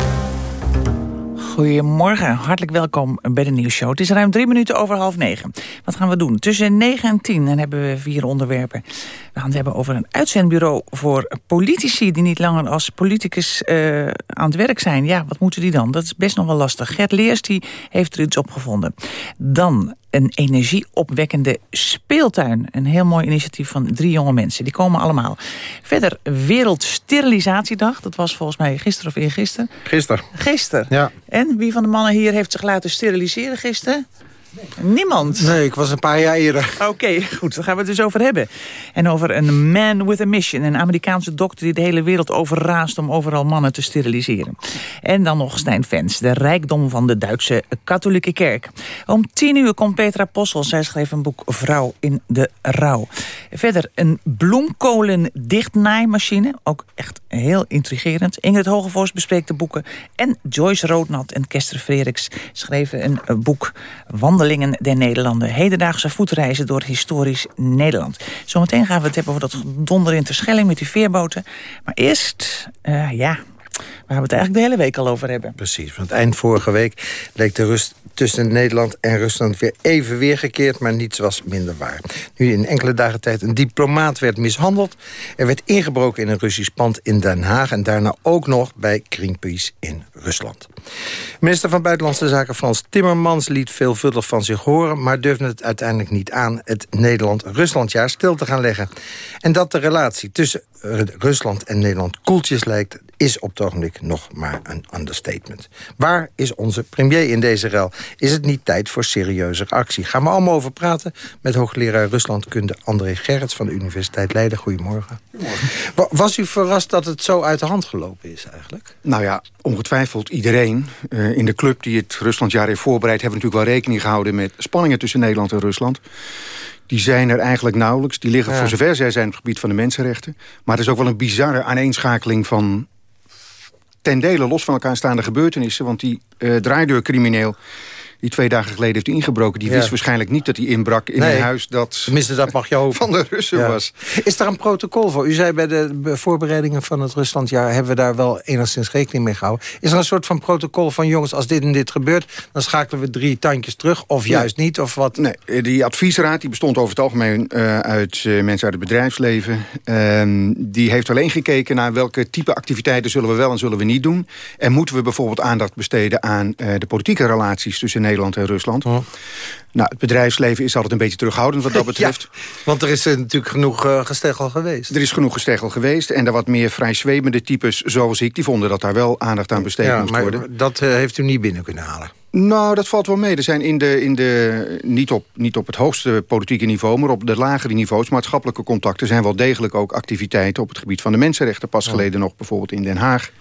Goedemorgen, hartelijk welkom bij de nieuwsshow. Het is ruim drie minuten over half negen. Wat gaan we doen? Tussen negen en tien dan hebben we vier onderwerpen. We gaan het hebben over een uitzendbureau voor politici... die niet langer als politicus uh, aan het werk zijn. Ja, wat moeten die dan? Dat is best nog wel lastig. Gert Leers die heeft er iets op gevonden. Dan een energieopwekkende speeltuin. Een heel mooi initiatief van drie jonge mensen. Die komen allemaal. Verder Wereldsterilisatiedag. Dat was volgens mij gisteren of eergisteren. Gisteren. Gisteren. Ja. En wie van de mannen hier heeft zich laten steriliseren gisteren? Niemand? Nee, ik was een paar jaar eerder. Oké, goed. Daar gaan we het dus over hebben. En over een man with a mission. Een Amerikaanse dokter die de hele wereld overraast... om overal mannen te steriliseren. En dan nog Stijn Vens, de rijkdom van de Duitse katholieke kerk. Om tien uur komt Petra Possel. Zij schreef een boek Vrouw in de Rouw. Verder een bloemkolen dichtnaaimachine. Ook echt heel intrigerend. Ingrid Hogevorst bespreekt de boeken. En Joyce Roodnat en Kester Frederiks schreven een boek... Wandelingen der Nederlanden. Hedendaagse voetreizen door historisch Nederland. Zometeen gaan we het hebben over dat donder in Terschelling met die veerboten. Maar eerst, uh, ja, waar we het eigenlijk de hele week al over hebben. Precies, want eind vorige week leek de rust tussen Nederland en Rusland weer even weergekeerd... maar niets was minder waar. Nu in enkele dagen tijd een diplomaat werd mishandeld... er werd ingebroken in een Russisch pand in Den Haag... en daarna ook nog bij Greenpeace in Rusland. Minister van Buitenlandse Zaken Frans Timmermans liet veelvuldig van zich horen... maar durfde het uiteindelijk niet aan het Nederland-Ruslandjaar stil te gaan leggen. En dat de relatie tussen Rusland en Nederland koeltjes lijkt is op het ogenblik nog maar een understatement. Waar is onze premier in deze rel? Is het niet tijd voor serieuze actie? Gaan we allemaal over praten met hoogleraar Ruslandkunde André Gerrits van de Universiteit Leiden. Goedemorgen. Goedemorgen. Was u verrast dat het zo uit de hand gelopen is eigenlijk? Nou ja, ongetwijfeld iedereen. Uh, in de club die het Ruslandjaar heeft voorbereid... hebben natuurlijk wel rekening gehouden met spanningen tussen Nederland en Rusland die zijn er eigenlijk nauwelijks. Die liggen voor zover zij zijn op het gebied van de mensenrechten. Maar het is ook wel een bizarre aaneenschakeling van ten dele los van elkaar staande gebeurtenissen. Want die uh, draaideurcrimineel die twee dagen geleden heeft ingebroken... die wist waarschijnlijk niet dat hij inbrak in een huis dat... Tenminste, dat mag je hopen. [LAUGHS] Van de Russen was. Is daar een protocol voor? U zei bij de voorbereidingen van het Ruslandjaar... hebben we daar wel enigszins rekening mee gehouden. Is er een soort van protocol van... jongens, als dit en dit gebeurt... dan schakelen we drie tandjes terug, of juist niet, of wat? Nee, eh, die adviesraad die bestond over het algemeen... Uh, uit uh, mensen uit het bedrijfsleven. Uh, die heeft alleen gekeken naar welke type activiteiten... zullen we wel en zullen we niet doen. En moeten we bijvoorbeeld aandacht besteden aan de politieke relaties... tussen Nederland en Rusland. Oh. Nou, het bedrijfsleven is altijd een beetje terughoudend wat dat [LAUGHS] betreft. want er is er natuurlijk genoeg uh, gesteggel geweest. Er is genoeg gesteggel geweest. En de wat meer vrij zwemende types zoals ik... die vonden dat daar wel aandacht aan besteed moest maar worden. dat uh, heeft u niet binnen kunnen halen? Nou, dat valt wel mee. Er zijn in de, in de, niet, op, niet op het hoogste politieke niveau... maar op de lagere niveaus, maatschappelijke contacten... zijn wel degelijk ook activiteiten op het gebied van de mensenrechten. Pas geleden nog bijvoorbeeld in Den Haag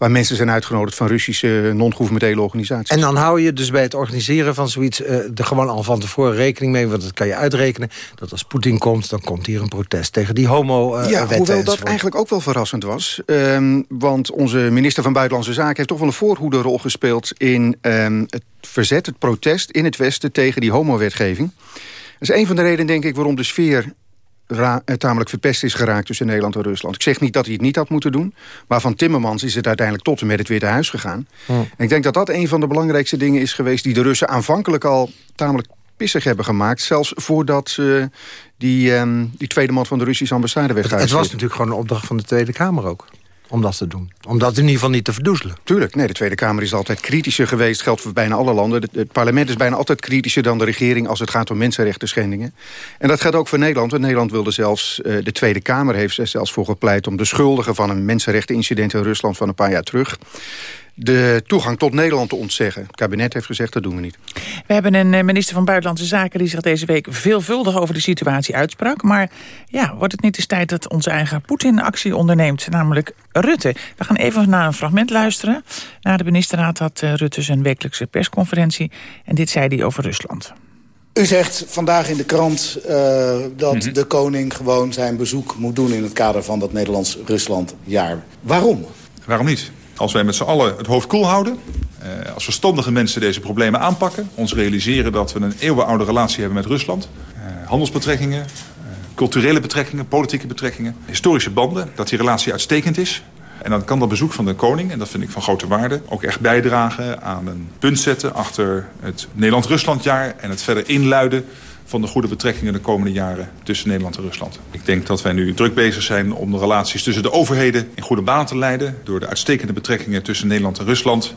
waar mensen zijn uitgenodigd van Russische non-governementele organisaties. En dan hou je dus bij het organiseren van zoiets... Uh, er gewoon al van tevoren rekening mee, want dat kan je uitrekenen... dat als Poetin komt, dan komt hier een protest tegen die homo uh, Ja, hoewel dat eigenlijk ook wel verrassend was. Um, want onze minister van Buitenlandse Zaken... heeft toch wel een voorhoederrol gespeeld in um, het verzet, het protest in het Westen... tegen die homo-wetgeving. Dat is een van de redenen, denk ik, waarom de sfeer eh, tamelijk verpest is geraakt tussen Nederland en Rusland. Ik zeg niet dat hij het niet had moeten doen. Maar van Timmermans is het uiteindelijk tot en met het Witte Huis gegaan. En ik denk dat dat een van de belangrijkste dingen is geweest... die de Russen aanvankelijk al tamelijk pissig hebben gemaakt. Zelfs voordat uh, die, um, die tweede man van de Russische ambassade werd Het, het was natuurlijk gewoon een opdracht van de Tweede Kamer ook om dat te doen. Om dat in ieder geval niet te verdoezelen. Tuurlijk, nee, de Tweede Kamer is altijd kritischer geweest. Geldt voor bijna alle landen. Het, parlement is bijna altijd kritischer dan de regering... als het gaat om mensenrechten schendingen. En dat geldt ook voor Nederland. Want Nederland wilde zelfs... Uh, de Tweede Kamer heeft er zelfs voor gepleit... om de schuldigen van een mensenrechtenincident in Rusland... van een paar jaar terug de toegang tot Nederland te ontzeggen. Het kabinet heeft gezegd, dat doen we niet. We hebben een eh, minister van Buitenlandse Zaken... die zich deze week veelvuldig over de situatie uitsprak. Maar ja, wordt het niet eens tijd dat onze eigen Poetin actie onderneemt? Namelijk Rutte. We gaan even naar een fragment luisteren. Na de ministerraad had eh, Rutte zijn wekelijkse persconferentie. En dit zei hij over Rusland. U zegt vandaag in de krant uh, dat mm -hmm. de koning gewoon zijn bezoek moet doen... in het kader van dat Nederlands-Rusland-jaar. Waarom? Waarom niet? Als wij met z'n allen het hoofd koel houden... Uh, als verstandige mensen deze problemen aanpakken... ons realiseren dat we een eeuwenoude relatie hebben met Rusland... Uh, handelsbetrekkingen, culturele betrekkingen, politieke betrekkingen... historische banden, dat die relatie uitstekend is... En dan kan dat bezoek van de koning, en dat vind ik van grote waarde... ook echt bijdragen aan een punt zetten achter het Nederland-Ruslandjaar... en het verder inluiden van de goede betrekkingen de komende jaren tussen Nederland en Rusland. Ik denk dat wij nu druk bezig zijn om de relaties tussen de overheden in goede baan te leiden... door de uitstekende betrekkingen tussen Nederland en Rusland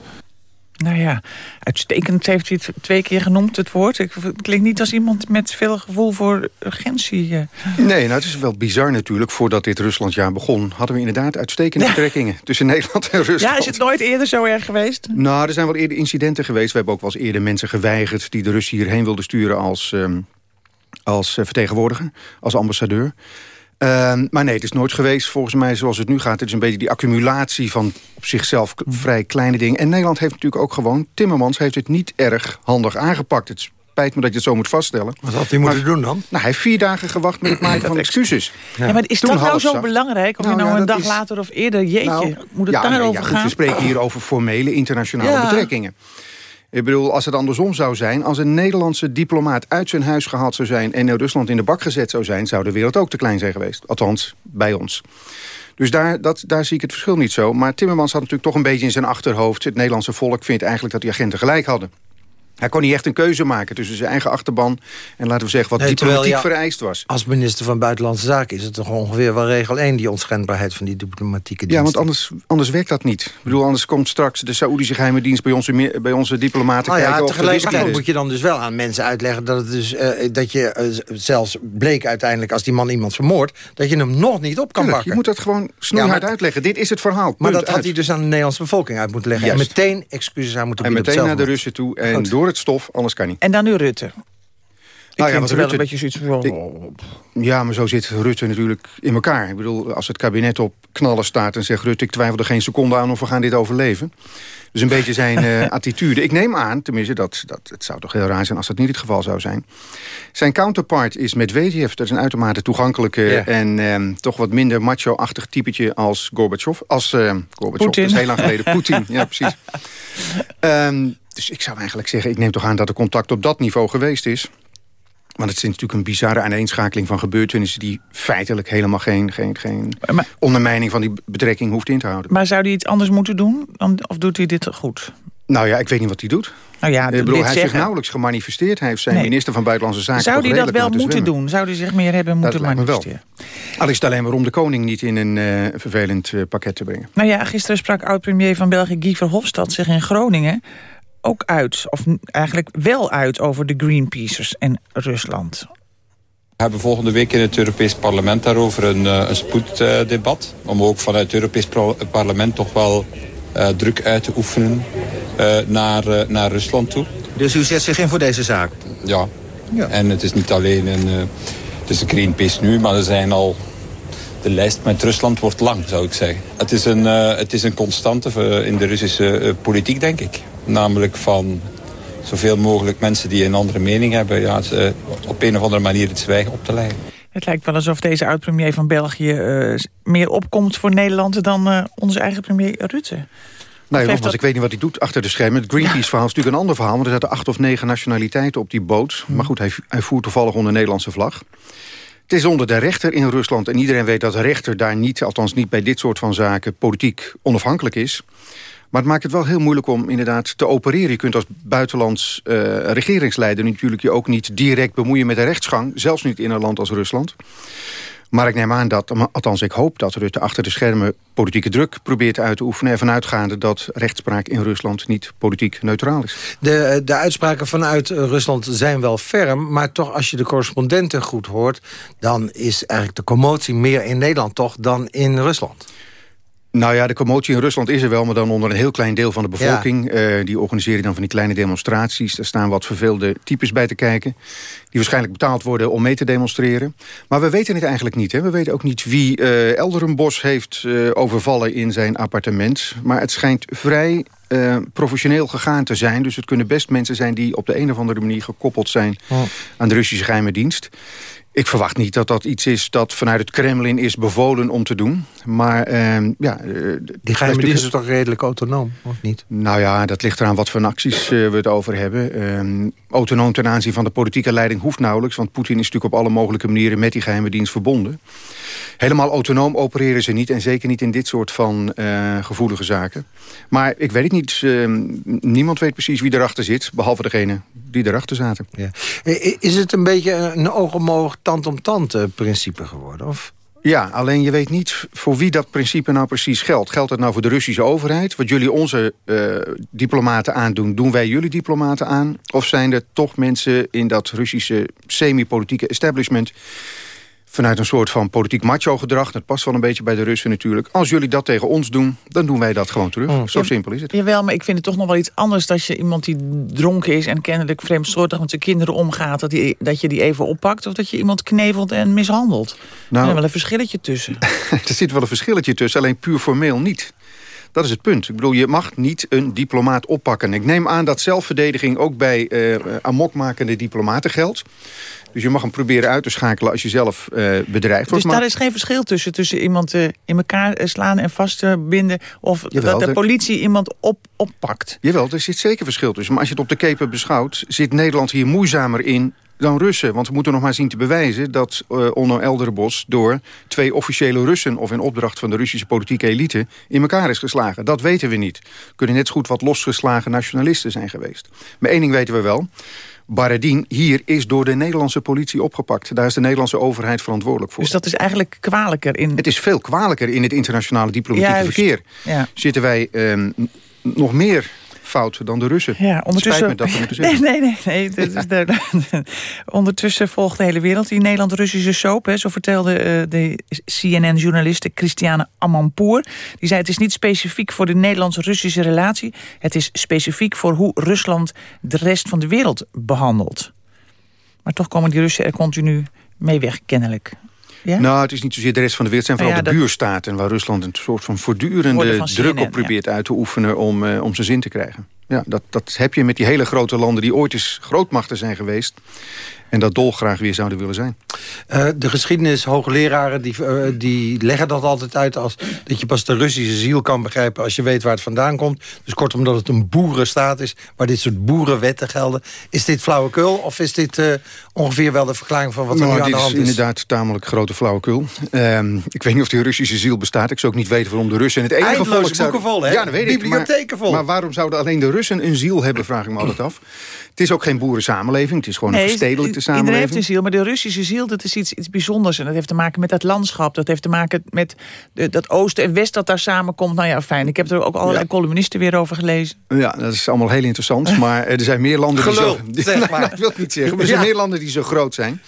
Nou ja, uitstekend heeft hij het twee keer genoemd, het woord. Ik, het klinkt niet als iemand met veel gevoel voor urgentie. eh. Nee, nou, het is wel bizar natuurlijk. Voordat dit Ruslandjaar begon... hadden we inderdaad uitstekende betrekkingen... tussen Nederland en Rusland. Ja, is het nooit eerder zo erg geweest? Nou, er zijn wel eerder incidenten geweest. We hebben ook wel eens eerder mensen geweigerd... die de Russen hierheen wilden sturen als, ehm, als eh, vertegenwoordiger, als ambassadeur. Ehm, maar nee, het is nooit geweest volgens mij zoals het nu gaat. Het is een beetje die accumulatie van op zichzelf vrij kleine dingen. En Nederland heeft natuurlijk ook gewoon... Timmermans heeft het niet erg handig aangepakt. Het spijt me dat je het zo moet vaststellen. Wat had hij moeten doen dan? Nou, hij heeft vier dagen gewacht met het maken van excuses. Ja, maar is Toen dat nou zo zacht. belangrijk? Of Nou, je nou ja, een dag is- later of eerder, jeetje, Nou, moet het ja, nee, daarover goed, gaan? we spreken hier over formele internationale Ja. betrekkingen. Ik bedoel, als het andersom zou zijn... als een Nederlandse diplomaat uit zijn huis gehaald zou zijn... en naar Rusland in de bak gezet zou zijn... zou de wereld ook te klein zijn geweest. Althans, bij ons. Dus daar, dat, daar zie ik het verschil niet zo. Maar Timmermans had natuurlijk toch een beetje in zijn achterhoofd... het Nederlandse volk vindt eigenlijk dat die agenten gelijk hadden. Hij kon niet echt een keuze maken tussen zijn eigen achterban... en laten we zeggen wat Nee, diplomatiek ja, vereist was. Als minister van Buitenlandse Zaken is het toch ongeveer wel regel 1... die onschendbaarheid van die diplomatieke dienst. Ja, want anders, anders werkt dat niet. Ik bedoel, anders komt straks de Saoedische geheime dienst... bij onze, bij onze diplomaten Nou ja, kijken er tegelijkertijd moet je dan dus wel aan mensen uitleggen... dat, het dus, eh, dat je eh, zelfs bleek uiteindelijk als die man iemand vermoordt... dat je hem nog niet op kan Tuurlijk, pakken. je moet dat gewoon snoeihard Ja, maar- uitleggen. Dit is het verhaal. Maar dat had hij dus aan de Nederlandse bevolking uit moeten leggen. En Juist. meteen excuses aan moeten En bieden. meteen op naar de Russen toe en Goed. Door het stof, anders kan niet. En dan nu Rutte. Ik Nou ja, vind wat wel Rutte- een beetje zoiets van... Ja, maar zo zit Rutte natuurlijk in elkaar. Ik bedoel, als het kabinet op knallen staat en zegt... Rutte, ik twijfel er geen seconde aan of we gaan dit overleven. Dus een beetje zijn [LAUGHS] eh, attitude. Ik neem aan, tenminste, dat, dat, het zou toch heel raar zijn... als dat niet het geval zou zijn. Zijn counterpart is Medvedev. Dat is een uitermate toegankelijke... En ehm, toch wat minder macho-achtig typetje als Gorbachev. Als eh Gorbachev, dat is heel lang geleden. Poetin, [LAUGHS] ja, precies. Ehm, dus ik zou eigenlijk zeggen... ik neem toch aan dat er contact op dat niveau geweest is... Want het is natuurlijk een bizarre aaneenschakeling van gebeurtenissen... die feitelijk helemaal geen, geen, geen ondermijning van die betrekking hoeft in te houden. Maar zou hij iets anders moeten doen? Of doet hij dit goed? Nou ja, ik weet niet wat hij doet. Nou ja, ik bedoel, hij heeft zich nauwelijks gemanifesteerd. Hij heeft zijn Nee. minister van Buitenlandse Zaken Zou hij dat wel moeten zwemmen. doen? Zou hij zich meer hebben moeten manifesteren? Al is het alleen maar om de koning niet in een eh, vervelend eh, pakket te brengen. Nou ja, gisteren sprak oud-premier van België Guy Verhofstadt zich in Groningen ook uit, of eigenlijk wel uit, over de Greenpeacers en Rusland. We hebben volgende week in het Europees Parlement daarover een, eh, een spoeddebat. om ook vanuit het Europees parlement toch wel eh, druk uit te oefenen eh, naar, eh, naar Rusland toe. Dus u zet zich in voor deze zaak? Ja. En het is niet alleen een, eh, het is een Greenpeace nu, maar er zijn al... De lijst met Rusland wordt lang, zou ik zeggen. Het is een, eh, het is een constante in de Russische eh, politiek, denk ik. Namelijk van zoveel mogelijk mensen die een andere mening hebben... Ja, ze, op een of andere manier het zwijgen op te leggen. Het lijkt wel alsof deze oud-premier van België eh, meer opkomt voor Nederland dan eh, onze eigen premier Rutte. Nou, heeft nogmaals, dat- ik weet niet wat hij doet achter de schermen. Het Greenpeace-verhaal is natuurlijk een ander verhaal... want er zaten acht of negen nationaliteiten op die boot. Hm. Maar goed, hij, hij voert toevallig onder Nederlandse vlag. Het is onder de rechter in Rusland. En iedereen weet dat de rechter daar niet, althans niet bij dit soort van zaken... politiek onafhankelijk is. Maar het maakt het wel heel moeilijk om inderdaad te opereren. Je kunt als buitenlands eh, regeringsleider natuurlijk je ook niet direct bemoeien met de rechtsgang. Zelfs niet in een land als Rusland. Maar ik neem aan dat, althans ik hoop dat Rutte achter de schermen politieke druk probeert uit te oefenen. Ervan uitgaande dat rechtspraak in Rusland niet politiek neutraal is. De, de uitspraken vanuit Rusland zijn wel ferm... maar toch als je de correspondenten goed hoort... dan is eigenlijk de commotie meer in Nederland toch dan in Rusland. Nou ja, de commotie in Rusland is er wel, maar dan onder een heel klein deel van de bevolking. Eh, die organiseren dan van die kleine demonstraties. Daar staan wat verveelde types bij te kijken. Die waarschijnlijk betaald worden om mee te demonstreren. Maar we weten het eigenlijk niet. Hè. We weten ook niet wie eh Elderenbos heeft eh, overvallen in zijn appartement. Maar het schijnt vrij professioneel gegaan te zijn. Dus het kunnen best mensen zijn die op de een of andere manier gekoppeld zijn... aan de Russische geheime dienst. Ik verwacht niet dat dat iets is dat vanuit het Kremlin is bevolen om te doen. Maar ehm, ja... eh, Die geheime dienst is toch redelijk autonoom, of niet? Nou ja, dat ligt eraan wat voor acties eh, we het over hebben. Ehm, autonoom ten aanzien van de politieke leiding hoeft nauwelijks... want Poetin is natuurlijk op alle mogelijke manieren met die geheime dienst verbonden. Helemaal autonoom opereren ze niet... en zeker niet in dit soort van eh, gevoelige zaken. Maar ik weet het niet. ehm, niemand weet precies wie erachter zit... behalve degene die erachter zaten. Ja. Eh, Is het een beetje een oog om oog, tand om tand eh, principe geworden? Of Ja, alleen je weet niet voor wie dat principe nou precies geldt. Geldt het nou voor de Russische overheid? Wat jullie onze uh, diplomaten aandoen, doen wij jullie diplomaten aan? Of zijn er toch mensen in dat Russische semi-politieke establishment vanuit een soort van politiek macho-gedrag. Dat past wel een beetje bij de Russen natuurlijk. Als jullie dat tegen ons doen, dan doen wij dat gewoon terug. Oh. Zo simpel is het. Jawel, maar ik vind het toch nog wel iets anders... dat je iemand die dronken is en kennelijk vreemdsoortig met zijn kinderen omgaat... dat, die, dat je die even oppakt of dat je iemand knevelt en mishandelt. Nou, er is wel een verschilletje tussen. [LAUGHS] er zit wel een verschilletje tussen, alleen puur formeel niet. Dat is het punt. Ik bedoel, je mag niet een diplomaat oppakken. Ik neem aan dat zelfverdediging ook bij uh, amokmakende diplomaten geldt. Dus je mag hem proberen uit te schakelen als je zelf uh, bedreigd wordt. Dus daar is geen verschil tussen, tussen iemand uh, in elkaar slaan en vastbinden... of dat de politie iemand op, oppakt? Jawel, er zit zeker verschil tussen. Maar als je het op de keper beschouwt... zit Nederland hier moeizamer in dan Russen. Want we moeten nog maar zien te bewijzen dat uh, Onno Elderbos... door twee officiële Russen of in opdracht van de Russische politieke elite... in elkaar is geslagen. Dat weten we niet. Kunnen net zo goed wat losgeslagen nationalisten zijn geweest. Maar één ding weten we wel. Baradin hier is door de Nederlandse politie opgepakt. Daar is de Nederlandse overheid verantwoordelijk voor. Dus dat is eigenlijk kwalijker in... Het is veel kwalijker in het internationale diplomatieke Juist. verkeer. Ja. Zitten wij uh, nog meer fout dan de Russen. Ja, ondertussen... Spijt me dat we moeten [LAUGHS] zeggen. Nee, nee, nee. nee is de... [LAUGHS] ondertussen volgt de hele wereld die Nederland-Russische soap. Hè. Zo vertelde uh, de CNN-journaliste Christiane Amanpour. Die zei het is niet specifiek voor de Nederlands-Russische relatie. Het is specifiek voor hoe Rusland de rest van de wereld behandelt. Maar toch komen die Russen er continu mee weg, kennelijk. Ja? Nou, het is niet zozeer de rest van de wereld. Het zijn vooral nou de buurstaten... waar Rusland een soort van voortdurende druk op probeert uit te oefenen... om, uh, om zijn zin te krijgen. Ja, dat, dat heb je met die hele grote landen die ooit eens grootmachten zijn geweest en dat dolgraag weer zouden willen zijn. Uh, de geschiedenis, hoogleraren, die, uh, die leggen dat altijd uit... als dat je pas de Russische ziel kan begrijpen als je weet waar het vandaan komt. Dus kortom dat het een boerenstaat is waar dit soort boerenwetten gelden. Is dit flauwekul of is dit uh, ongeveer wel de verklaring van wat er nou, nu aan de hand is? Dit is inderdaad tamelijk grote flauwekul. Ehm, ik weet niet of die Russische ziel bestaat. Ik zou ook niet weten waarom de Russen... het enige Eindeloze volk boeken vol, hè? Ja, dat weet Bibliotheken ik. vol. Maar waarom zouden alleen de Russen een ziel hebben, vraag ik me altijd af. Het is ook geen boerensamenleving. Het is gewoon een verstedelijkte samenleving. Iedereen heeft een ziel, maar de Russische ziel dat is iets, iets bijzonders. En dat heeft te maken met dat landschap. Dat heeft te maken met de, dat oosten en west dat daar samenkomt. Nou ja, fijn. Ik heb er ook allerlei columnisten weer over gelezen. Ja, dat is allemaal heel interessant. [LAUGHS] Maar er zijn meer landen die zo... [LAUGHS] zeg maar. [LAUGHS] dat wil ik niet zeggen. Maar er zijn meer landen die zo groot zijn.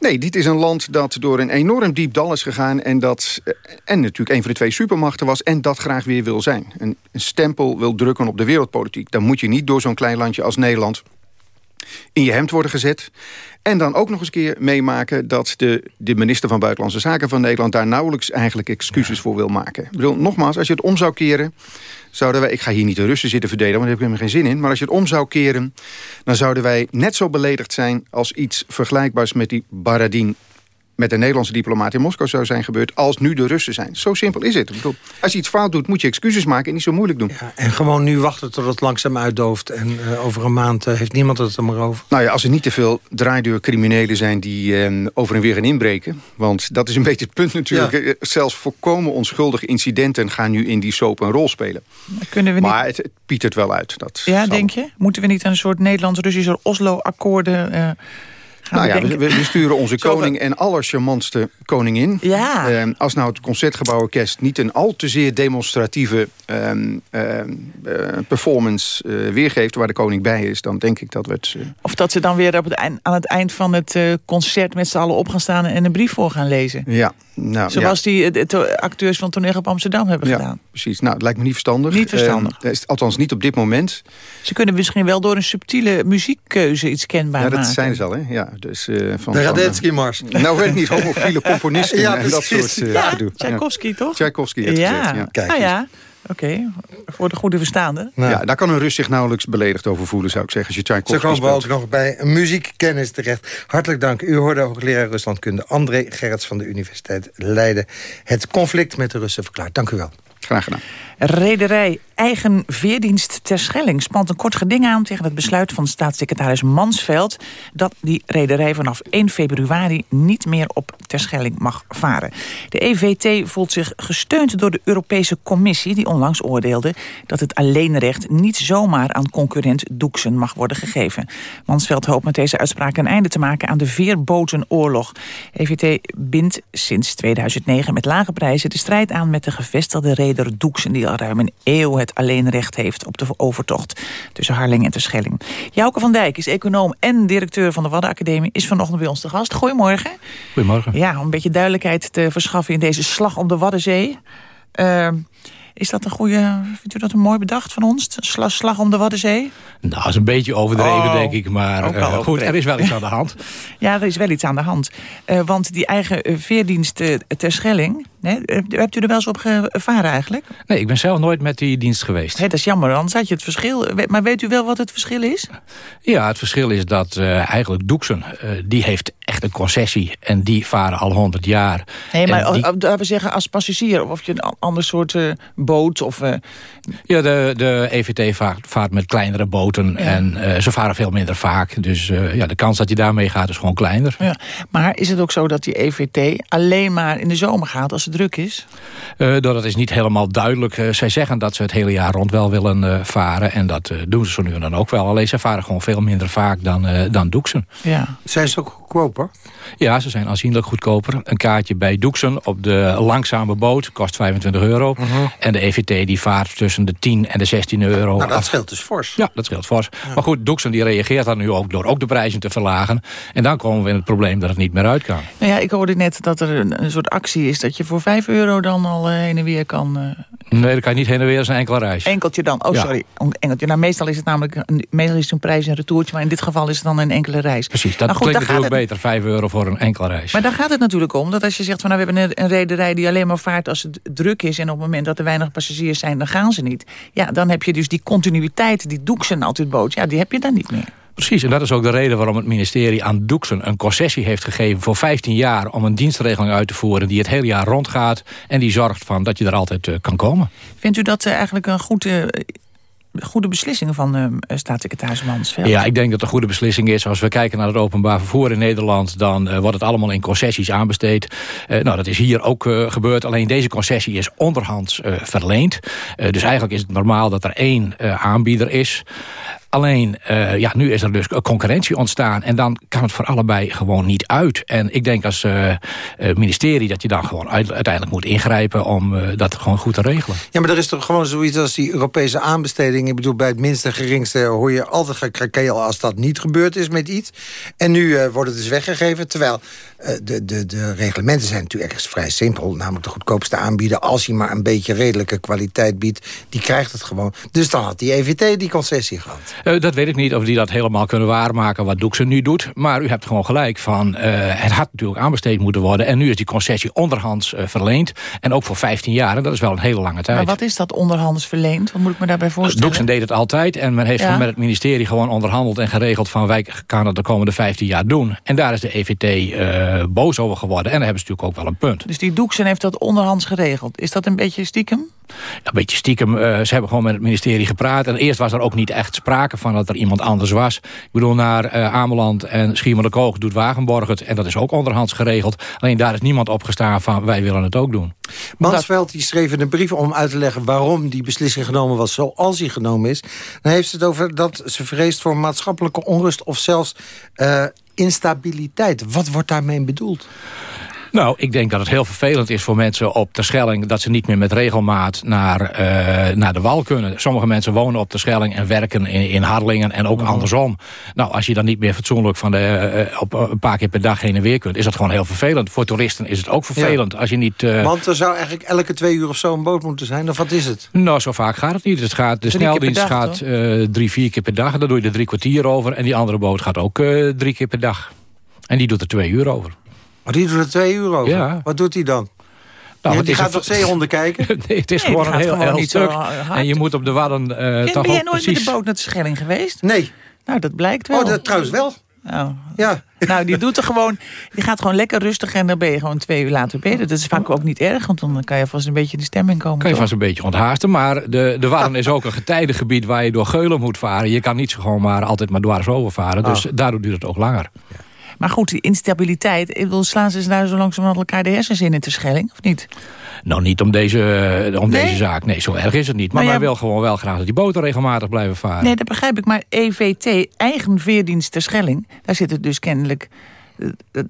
Nee, dit is een land dat door een enorm diep dal is gegaan... en dat en natuurlijk een van de twee supermachten was... en dat graag weer wil zijn. Een, een stempel wil drukken op de wereldpolitiek. Dan moet je niet door zo'n klein landje als Nederland in je hemd worden gezet. En dan ook nog eens keer meemaken dat de, de minister van Buitenlandse Zaken van Nederland... daar nauwelijks eigenlijk excuses voor wil maken. Ik bedoel, nogmaals, als je het om zou keren... zouden wij, ik ga hier niet de Russen zitten verdedigen, want daar heb ik helemaal geen zin in... maar als je het om zou keren, dan zouden wij net zo beledigd zijn... als iets vergelijkbaars met die Baradin met een Nederlandse diplomaat in Moskou zou zijn gebeurd... als nu de Russen zijn. Zo simpel is het. Bedoel, als je iets fout doet, moet je excuses maken en niet zo moeilijk doen. Ja, en gewoon nu wachten tot het langzaam uitdooft... en uh, over een maand uh, heeft niemand het er maar over. Nou ja, als er niet te veel draaideurcriminelen zijn... die uh, over en weer gaan inbreken. Want dat is een [LAUGHS] beetje het punt natuurlijk. Ja. Zelfs volkomen onschuldige incidenten... gaan nu in die soap een rol spelen. Maar, kunnen we niet... maar het, het pietert wel uit. Dat ja, zal... denk je? Moeten we niet een soort Nederlands-Russische Oslo-akkoorden nou ja, we, we, sturen onze [LAUGHS] koning en allercharmantste koningin. Ja. Uh, als nou het Concertgebouworkest niet een al te zeer demonstratieve uh, uh, performance eh, weergeeft... waar de koning bij is, dan denk ik dat we het... Eh, of dat ze dan weer op het eind, aan het eind van het eh, concert met z'n allen op gaan staan... en een brief voor gaan lezen. Ja. Nou, Zoals ja. die de, acteurs van Toneel op Amsterdam hebben ja, gedaan. precies. Nou, het lijkt me niet verstandig. Niet verstandig. Althans niet op dit moment. Ze kunnen misschien wel door een subtiele muziekkeuze iets kenbaar maken. Ja, dat zijn ze al, hè? Ja, dus, uh, van, de Radetzky-mars. Uh, nou, weet ik niet, homofiele componisten [LAUGHS] ja, en dat soort uh, ja, Tchaikovsky, toch? Tchaikovsky, ja. Kijk, ah, ja. Oké, okay. voor de goede verstaande. Nou. Ja, daar kan een Rus zich nauwelijks beledigd over voelen, zou ik zeggen. Als je Tchaikovsky Zo komen we ook nog bij muziekkennis terecht. Hartelijk dank. U hoorde hoogleraar Ruslandkunde André Gerrits van de Universiteit Leiden. Het conflict met de Russen verklaard. Dank u wel. Graag gedaan. Rederij Eigen Veerdienst Terschelling spant een kort geding aan... tegen het besluit van staatssecretaris Mansveld... dat die rederij vanaf 1 februari niet meer op Terschelling mag varen. De EVT voelt zich gesteund door de Europese Commissie... die onlangs oordeelde dat het alleenrecht niet zomaar aan concurrent Doeksen mag worden gegeven. Mansveld hoopt met deze uitspraak een einde te maken aan de veerbotenoorlog. EVT bindt sinds 2009 met lage prijzen de strijd aan met de gevestigde reder Doeksen... die al ruim een eeuw het alleenrecht heeft op de overtocht tussen Harling en Terschelling. Jouke van Dijk is econoom en directeur van de Waddenacademie... is vanochtend bij ons te gast. Goedemorgen. Goedemorgen. Ja, om een beetje duidelijkheid te verschaffen in deze slag om de Waddenzee... Uh, is dat een goede, vindt u dat een mooi bedacht van ons? Slag, slag om de Waddenzee? Nou, dat is een beetje overdreven, oh, denk ik. Maar uh, goed, er is wel iets aan de hand. [LAUGHS] ja, er is wel iets aan de hand. Uh, want die eigen veerdienst uh, ter Schelling... Nee, hebt u er wel eens op gevaren eigenlijk? Nee, ik ben zelf nooit met die dienst geweest. Hey, dat is jammer, anders had je het verschil. Maar weet u wel wat het verschil is? Ja, het verschil is dat eigenlijk Doeksen... die heeft echt een concessie en die varen al 100 jaar. Nee, maar die... laten we zeggen als passagier... of je een ander soort boot of... Ja, de, de EVT vaart, vaart met kleinere boten ja. en ze varen veel minder vaak. Dus ja, de kans dat je daarmee gaat is gewoon kleiner. Ja. Maar is het ook zo dat die EVT alleen maar in de zomer gaat als het druk is? dat is niet helemaal duidelijk. zij zeggen dat ze het hele jaar rond wel willen varen. En dat doen ze zo nu en dan ook wel. Alleen ze varen gewoon veel minder vaak dan, dan Doeksen. Ja. Zijn ze ook goedkoper? Ja, ze zijn aanzienlijk goedkoper. Een kaartje bij Doeksen op de langzame boot kost 25 euro. Uh -huh. En de EVT die vaart tussen de 10 en de 16 euro. Nou, dat scheelt dus fors. Ja, dat scheelt fors. Ja. Maar goed, Doeksen die reageert daar nu ook door ook de prijzen te verlagen. En dan komen we in het probleem dat het niet meer uit kan. Nou ja, ik hoorde net dat er een, een soort actie is... dat je voor 5 euro dan al uh, heen en weer kan... Uh... Nee, dan kan je niet heen en weer, is een enkele reis. Enkeltje dan, oh ja. sorry. Enkeltje. Nou, meestal is het namelijk een, meestal is het een prijs en retourtje... maar in dit geval is het dan een enkele reis. Precies, dat nou, goed, klinkt natuurlijk het... beter, 5 euro voor een enkele reis. Maar daar gaat het natuurlijk om, dat als je zegt... van nou, we hebben een, rederij die alleen maar vaart als het druk is... en op het moment dat er weinig passagiers zijn, dan gaan ze niet. Ja, dan heb je dus die continuïteit, die Doeksen altijd bood. Ja, die heb je dan niet meer. Precies, en dat is ook de reden waarom het ministerie aan Doeksen een concessie heeft gegeven voor 15 jaar om een dienstregeling uit te voeren die het hele jaar rondgaat en die zorgt van dat je er altijd uh, kan komen. Vindt u dat uh, eigenlijk een goed uh, goede beslissing van uh, staatssecretaris Mansveld? Ja, ik denk dat het een goede beslissing is. Als we kijken naar het openbaar vervoer in Nederland... dan uh, wordt het allemaal in concessies aanbesteed. Uh, nou, dat is hier ook gebeurd. Alleen deze concessie is onderhands verleend. dus eigenlijk is het normaal dat er één aanbieder is... Alleen, uh, ja, nu is er dus concurrentie ontstaan. En dan kan het voor allebei gewoon niet uit. En ik denk als uh, ministerie dat je dan gewoon uiteindelijk moet ingrijpen... om dat gewoon goed te regelen. Ja, maar er is toch gewoon zoiets als die Europese aanbesteding. Ik bedoel, bij het minste geringste hoor je altijd gekrakeel... als dat niet gebeurd is met iets. En nu wordt het dus weggegeven. Terwijl de, de, de reglementen zijn natuurlijk echt vrij simpel. Namelijk de goedkoopste aanbieder. Als hij maar een beetje redelijke kwaliteit biedt, die krijgt het gewoon. Dus dan had die EVT die concessie gehad. Uh, dat weet ik niet of die dat helemaal kunnen waarmaken wat Doeksen nu doet. Maar u hebt gewoon gelijk van, uh, het had natuurlijk aanbesteed moeten worden. En nu is die concessie onderhands uh, verleend. En ook voor 15 jaar. En dat is wel een hele lange tijd. Maar wat is dat onderhands verleend? Wat moet ik me daarbij voorstellen? Doeksen deed het altijd. En men heeft ja. met het ministerie gewoon onderhandeld en geregeld van wij gaan het de komende 15 jaar doen. En daar is de EVT boos over geworden. En daar hebben ze natuurlijk ook wel een punt. Dus die Doeksen heeft dat onderhands geregeld. Is dat een beetje stiekem? een beetje stiekem. Uh, ze hebben gewoon met het ministerie gepraat. En eerst was er ook niet echt sprake van dat er iemand anders was. Ik bedoel, naar uh, Ameland en Schiermonnikoog doet Wagenborg het. En dat is ook onderhands geregeld. Alleen daar is niemand opgestaan van wij willen het ook doen. Mansveld die schreef in een brief om uit te leggen... waarom die beslissing genomen was zoals die genomen is. Dan heeft ze het over dat ze vreest voor maatschappelijke onrust... of zelfs uh, instabiliteit. Wat wordt daarmee bedoeld? Nou, ik denk dat het heel vervelend is voor mensen op Terschelling... dat ze niet meer met regelmaat naar, uh, naar de wal kunnen. Sommige mensen wonen op Terschelling en werken in, in Harlingen en ook andersom. Nou, als je dan niet meer fatsoenlijk van de, uh, op een paar keer per dag heen en weer kunt... is dat gewoon heel vervelend. Voor toeristen is het ook vervelend. Ja. Als je niet, uh... Want er zou eigenlijk elke twee uur of zo een boot moeten zijn, of wat is het? Nou, zo vaak gaat het niet. Het gaat, de drie sneldienst dag, gaat drie, vier keer per dag. Daar doe je er drie kwartier over. En die andere boot gaat ook drie keer per dag. En die doet er twee uur over. Maar die doet er twee uur over? Ja. Wat doet hij dan? Nou, die gaat toch zeehonden kijken? [LAUGHS] nee, het is nee, gewoon een heel, heel stuk. En je moet op de Wadden uh, toch Ben jij nooit precies... met de boot naar de Schelling geweest? Nee. Nou, dat blijkt wel. Oh, dat trouwens wel. Oh. Ja. Nou, die doet er gewoon, die gaat gewoon lekker rustig en dan ben je gewoon twee uur later beter. Dat is vaak ook niet erg, want dan kan je vast een beetje in de stemming komen. Kan je toch? vast een beetje onthaasten, maar de, de Warren is ook een getijdengebied waar je door Geulen moet varen. Je kan niet zo gewoon maar altijd maar dwars overvaren, dus Oh. daardoor duurt het ook langer. Maar goed, die instabiliteit, ik bedoel, slaan ze daar zo langzamerhand elkaar de hersens in in te Schelling, of niet? Nou, niet om deze, eh, om Nee? deze zaak. Nee, zo erg is het niet. Maar, Maar wij ja- wil gewoon wel graag dat die boten regelmatig blijven varen. Nee, dat begrijp ik, maar EVT, eigen veerdienst ter Schelling, daar zit het dus kennelijk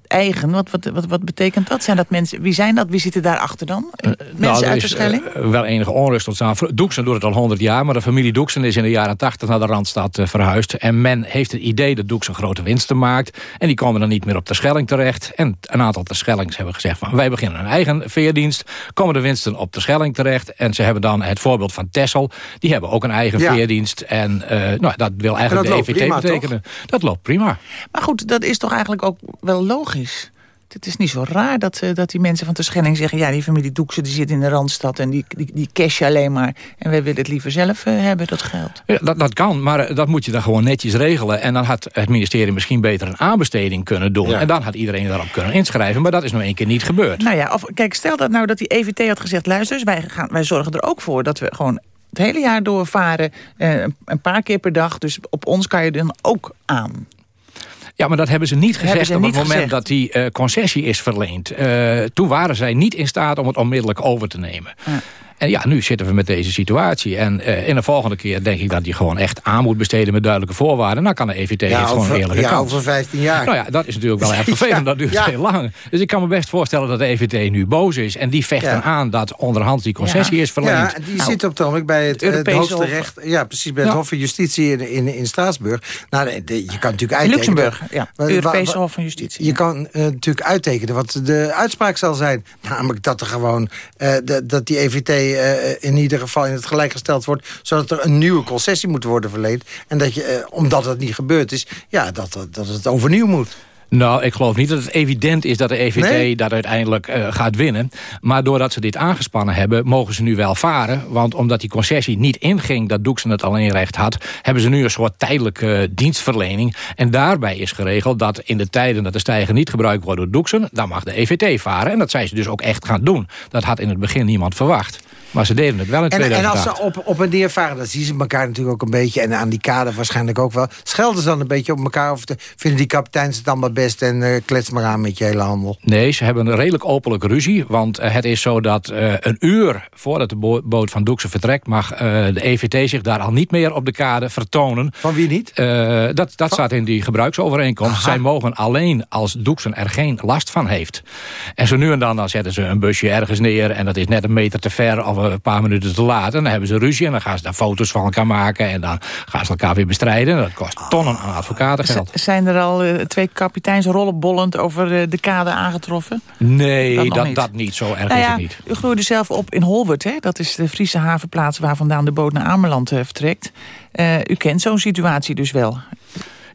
eigen. Wat, wat, wat, wat betekent dat? Zijn dat mensen, wie zijn dat? Wie zitten daarachter dan? mensen Nou, er uit de Schelling? eh, wel enige onrust ontstaan. Doeksen doet het al 100 jaar, maar de familie Doeksen is in de jaren 80 naar de Randstad eh, verhuisd. En men heeft het idee dat Doeksen grote winsten maakt. En die komen dan niet meer op de Schelling terecht. En een aantal de Schellings hebben gezegd van wij beginnen een eigen veerdienst. Komen de winsten op de Schelling terecht. En ze hebben dan het voorbeeld van Tessel. Die hebben ook een eigen Ja. veerdienst. En eh, nou, dat wil eigenlijk de EVT prima, betekenen. Dat loopt prima. Maar goed, dat is toch eigenlijk ook wel logisch? Het is niet zo raar dat, eh, dat die mensen van Terschelling zeggen... ja, die familie Doekse die zit in de Randstad en die, die, die cash alleen maar. En wij willen het liever zelf eh, hebben, dat geld. Ja, dat, dat kan, maar eh, dat moet je dan gewoon netjes regelen. En dan had het ministerie misschien beter een aanbesteding kunnen doen. En dan had iedereen daarop kunnen inschrijven. Maar dat is nog één keer niet gebeurd. Nou ja, of, kijk, stel dat nou dat die EVT had gezegd... luister eens, wij, gaan, wij zorgen er ook voor dat we gewoon het hele jaar doorvaren. Eh, een paar keer per dag, dus op ons kan je dan ook aan. Ja, maar dat hebben ze niet gezegd ze op niet het moment gezegd. dat die eh, concessie is verleend. Eh, toen waren zij niet in staat om het onmiddellijk over te nemen. En ja, nu zitten we met deze situatie. En eh, in de volgende keer denk ik dat die gewoon echt aan moet besteden met duidelijke voorwaarden. Dan kan de EVT heeft gewoon een eerlijke ja, kans. over 15 jaar. Nou ja, dat is natuurlijk wel [LAUGHS] erg vervelend. dat duurt ja. heel lang. Dus ik kan me best voorstellen dat de EVT nu boos is. En die vechten Ja. aan dat onderhand die concessie is verleend. Ja, die zit op het bij het, het eh, hoogste recht. Ja, precies, bij het Ja. Hof van Justitie in, in, in Straatsburg. Nou, de- de- je kan natuurlijk uittekenen... Luxemburg, ja. Europese Hof van Justitie. Je kan eh, natuurlijk uittekenen wat de uitspraak zal zijn. Namelijk dat er gewoon eh, de- dat die EVT eh, in ieder geval in het gelijk gesteld wordt... zodat er een nieuwe concessie moet worden verleend. En dat je, eh, omdat dat niet gebeurd is, ja, dat, dat, het overnieuw moet. Nou, ik geloof niet dat het evident is dat de EVT Nee? dat uiteindelijk eh, gaat winnen. Maar doordat ze dit aangespannen hebben, mogen ze nu wel varen. Want omdat die concessie niet inging dat Doeksen het alleen recht had... hebben ze nu een soort tijdelijke dienstverlening. En daarbij is geregeld dat in de tijden dat de stijger niet gebruikt wordt door Doeksen... dan mag de EVT varen. En dat zijn ze dus ook echt gaan doen. Dat had in het begin niemand verwacht. Maar ze deden het wel in En, en 2008. als ze op, op en neer varen, dan zien ze elkaar natuurlijk ook een beetje. En aan die kade waarschijnlijk ook wel. Schelden ze dan een beetje op elkaar? Of de- vinden die kapiteins het allemaal best en eh, klets maar aan met je hele handel? Nee, ze hebben een redelijk openlijke ruzie. Want eh, het is zo dat eh, een uur voordat de bo- boot van Doekse vertrekt... mag de EVT zich daar al niet meer op de kade vertonen. Van wie niet? dat dat staat in die gebruiksovereenkomst. Zij mogen alleen als Doeksen er geen last van heeft. En zo nu en dan, dan zetten ze een busje ergens neer... en dat is net een meter te ver of een paar minuten te laat. En dan hebben ze ruzie en dan gaan ze daar foto's van elkaar maken... en dan gaan ze elkaar weer bestrijden. En dat kost tonnen aan advocatengeld. Zijn er al eh, twee kapiteins rollenbollend over eh, de kade aangetroffen? Nee, Dat dat, niet. Zo erg Nou is het niet. U groeide zelf op in Holwert, hè? dat is de Friese havenplaats waar vandaan de boot naar Ameland eh, vertrekt. U kent zo'n situatie dus wel.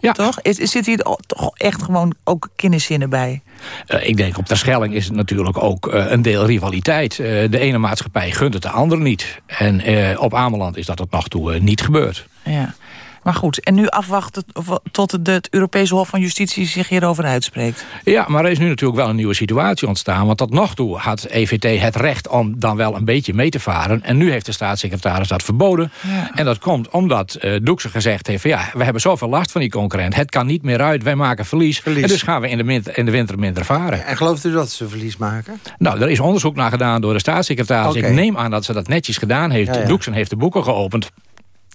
Ja. Toch? Is, zit hier toch echt gewoon ook kinderzinnen bij? Eh, ik denk op de Schelling is het natuurlijk ook eh, een deel rivaliteit. Eh, de ene maatschappij gunt het de andere niet. En op Ameland is dat tot nog toe niet gebeurd. Ja. Maar goed, en nu afwachten of- tot het, Europese Hof van Justitie zich hierover uitspreekt. Ja, maar er is nu natuurlijk wel een nieuwe situatie ontstaan. Want tot nog toe had EVT het recht om dan wel een beetje mee te varen. En nu heeft de staatssecretaris dat verboden. Ja. En dat komt omdat eh Doekse gezegd heeft... Van, ja, we hebben zoveel last van die concurrent. Het kan niet meer uit, wij maken verlies. Verlies. En dus gaan we in de, winter, in de winter minder varen. En gelooft u dat ze verlies maken? Nou, er is onderzoek naar gedaan door de staatssecretaris. Ik neem aan dat ze dat netjes gedaan heeft. Ja, ja. Doeksen heeft de boeken geopend.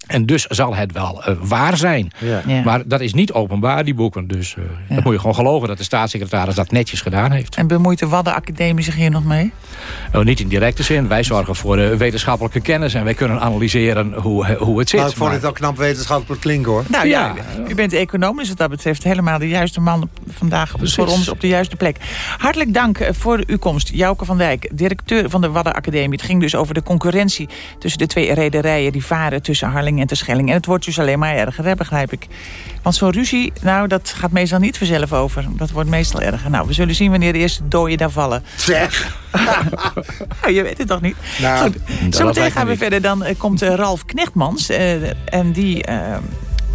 En dus zal het wel eh, waar zijn. Ja. Ja. Maar dat is niet openbaar, die boeken. Dus eh, dat moet je gewoon geloven dat de staatssecretaris dat netjes gedaan heeft. En bemoeit de Waddenacademie zich hier nog mee? Nou, niet in directe zin. Wij zorgen voor de wetenschappelijke kennis... en wij kunnen analyseren hoe, eh, hoe het zit. Nou, ik vond Maar- het al knap wetenschappelijk klinken, hoor. Nou ja, u bent econoom, dus wat dat betreft helemaal de juiste man vandaag Precies. voor ons op de juiste plek. Hartelijk dank eh, voor uw komst. Jouke van Dijk, directeur van de Waddenacademie. Het ging dus over de concurrentie tussen de twee rederijen die varen tussen Harlingen en Terschelling. En het wordt dus alleen maar erger, hè, begrijp ik. Want zo'n ruzie, nou, dat gaat meestal niet vanzelf over. Dat wordt meestal erger. Nou, we zullen zien wanneer de eerste dooien daar vallen. Zeg! [LAUGHS] Nou, je weet het toch niet? Nou, Goed, zometeen gaan we niet. verder. Dan eh, komt eh, Ralf Knechtmans. eh, en die...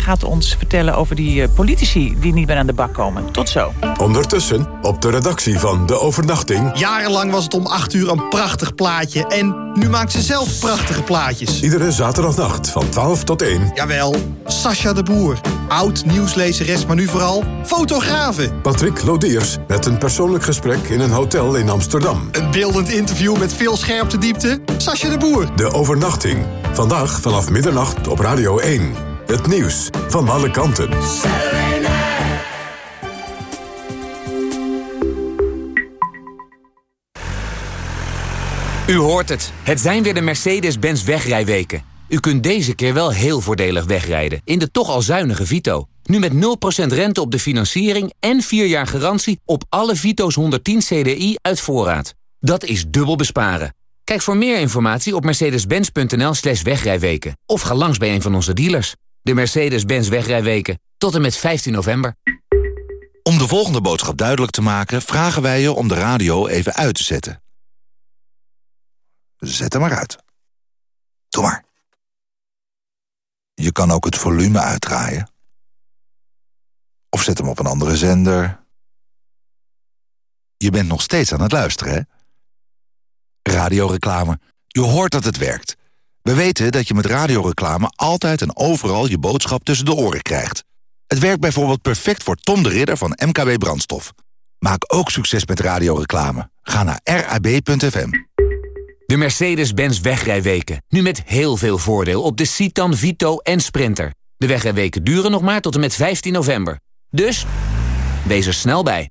gaat ons vertellen over die eh, politici die niet meer aan de bak komen. Tot zo. Ondertussen op de redactie van De Overnachting... Jarenlang was het om 8 uur een prachtig plaatje. En nu maakt ze zelf prachtige plaatjes. Iedere zaterdagnacht van 12 tot 1. Jawel, Sascha de Boer. Oud nieuwslezeres, maar nu vooral fotografe. Patrick Lodiers met een persoonlijk gesprek in een hotel in Amsterdam. Een beeldend interview met veel scherpte-diepte. Sascha de Boer. De Overnachting. Vandaag vanaf middernacht op Radio 1. Het nieuws van alle kanten. U hoort het. Het zijn weer de Mercedes-Benz wegrijweken. U kunt deze keer wel heel voordelig wegrijden in de toch al zuinige Vito. Nu met 0% rente op de financiering en 4 jaar garantie op alle Vito's 110 CDI uit voorraad. Dat is dubbel besparen. Kijk voor meer informatie op mercedes-benz.nl slash wegrijweken. Of ga langs bij een van onze dealers. De Mercedes-Benz wegrijweken. Tot en met 15 november. Om de volgende boodschap duidelijk te maken... vragen wij je om de radio even uit te zetten. Zet hem maar uit. Doe maar. Je kan ook het volume uitdraaien. Of zet hem op een andere zender. Je bent nog steeds aan het luisteren, hè? Radioreclame. Je hoort dat het werkt. We weten dat je met radioreclame altijd en overal je boodschap tussen de oren krijgt. Het werkt bijvoorbeeld perfect voor Tom de Ridder van MKB Brandstof. Maak ook succes met radioreclame. Ga naar rab.fm. De Mercedes-Benz wegrijweken. Nu met heel veel voordeel op de Citan, Vito en Sprinter. De wegrijweken duren nog maar tot en met 15 november. Dus, wees er snel bij.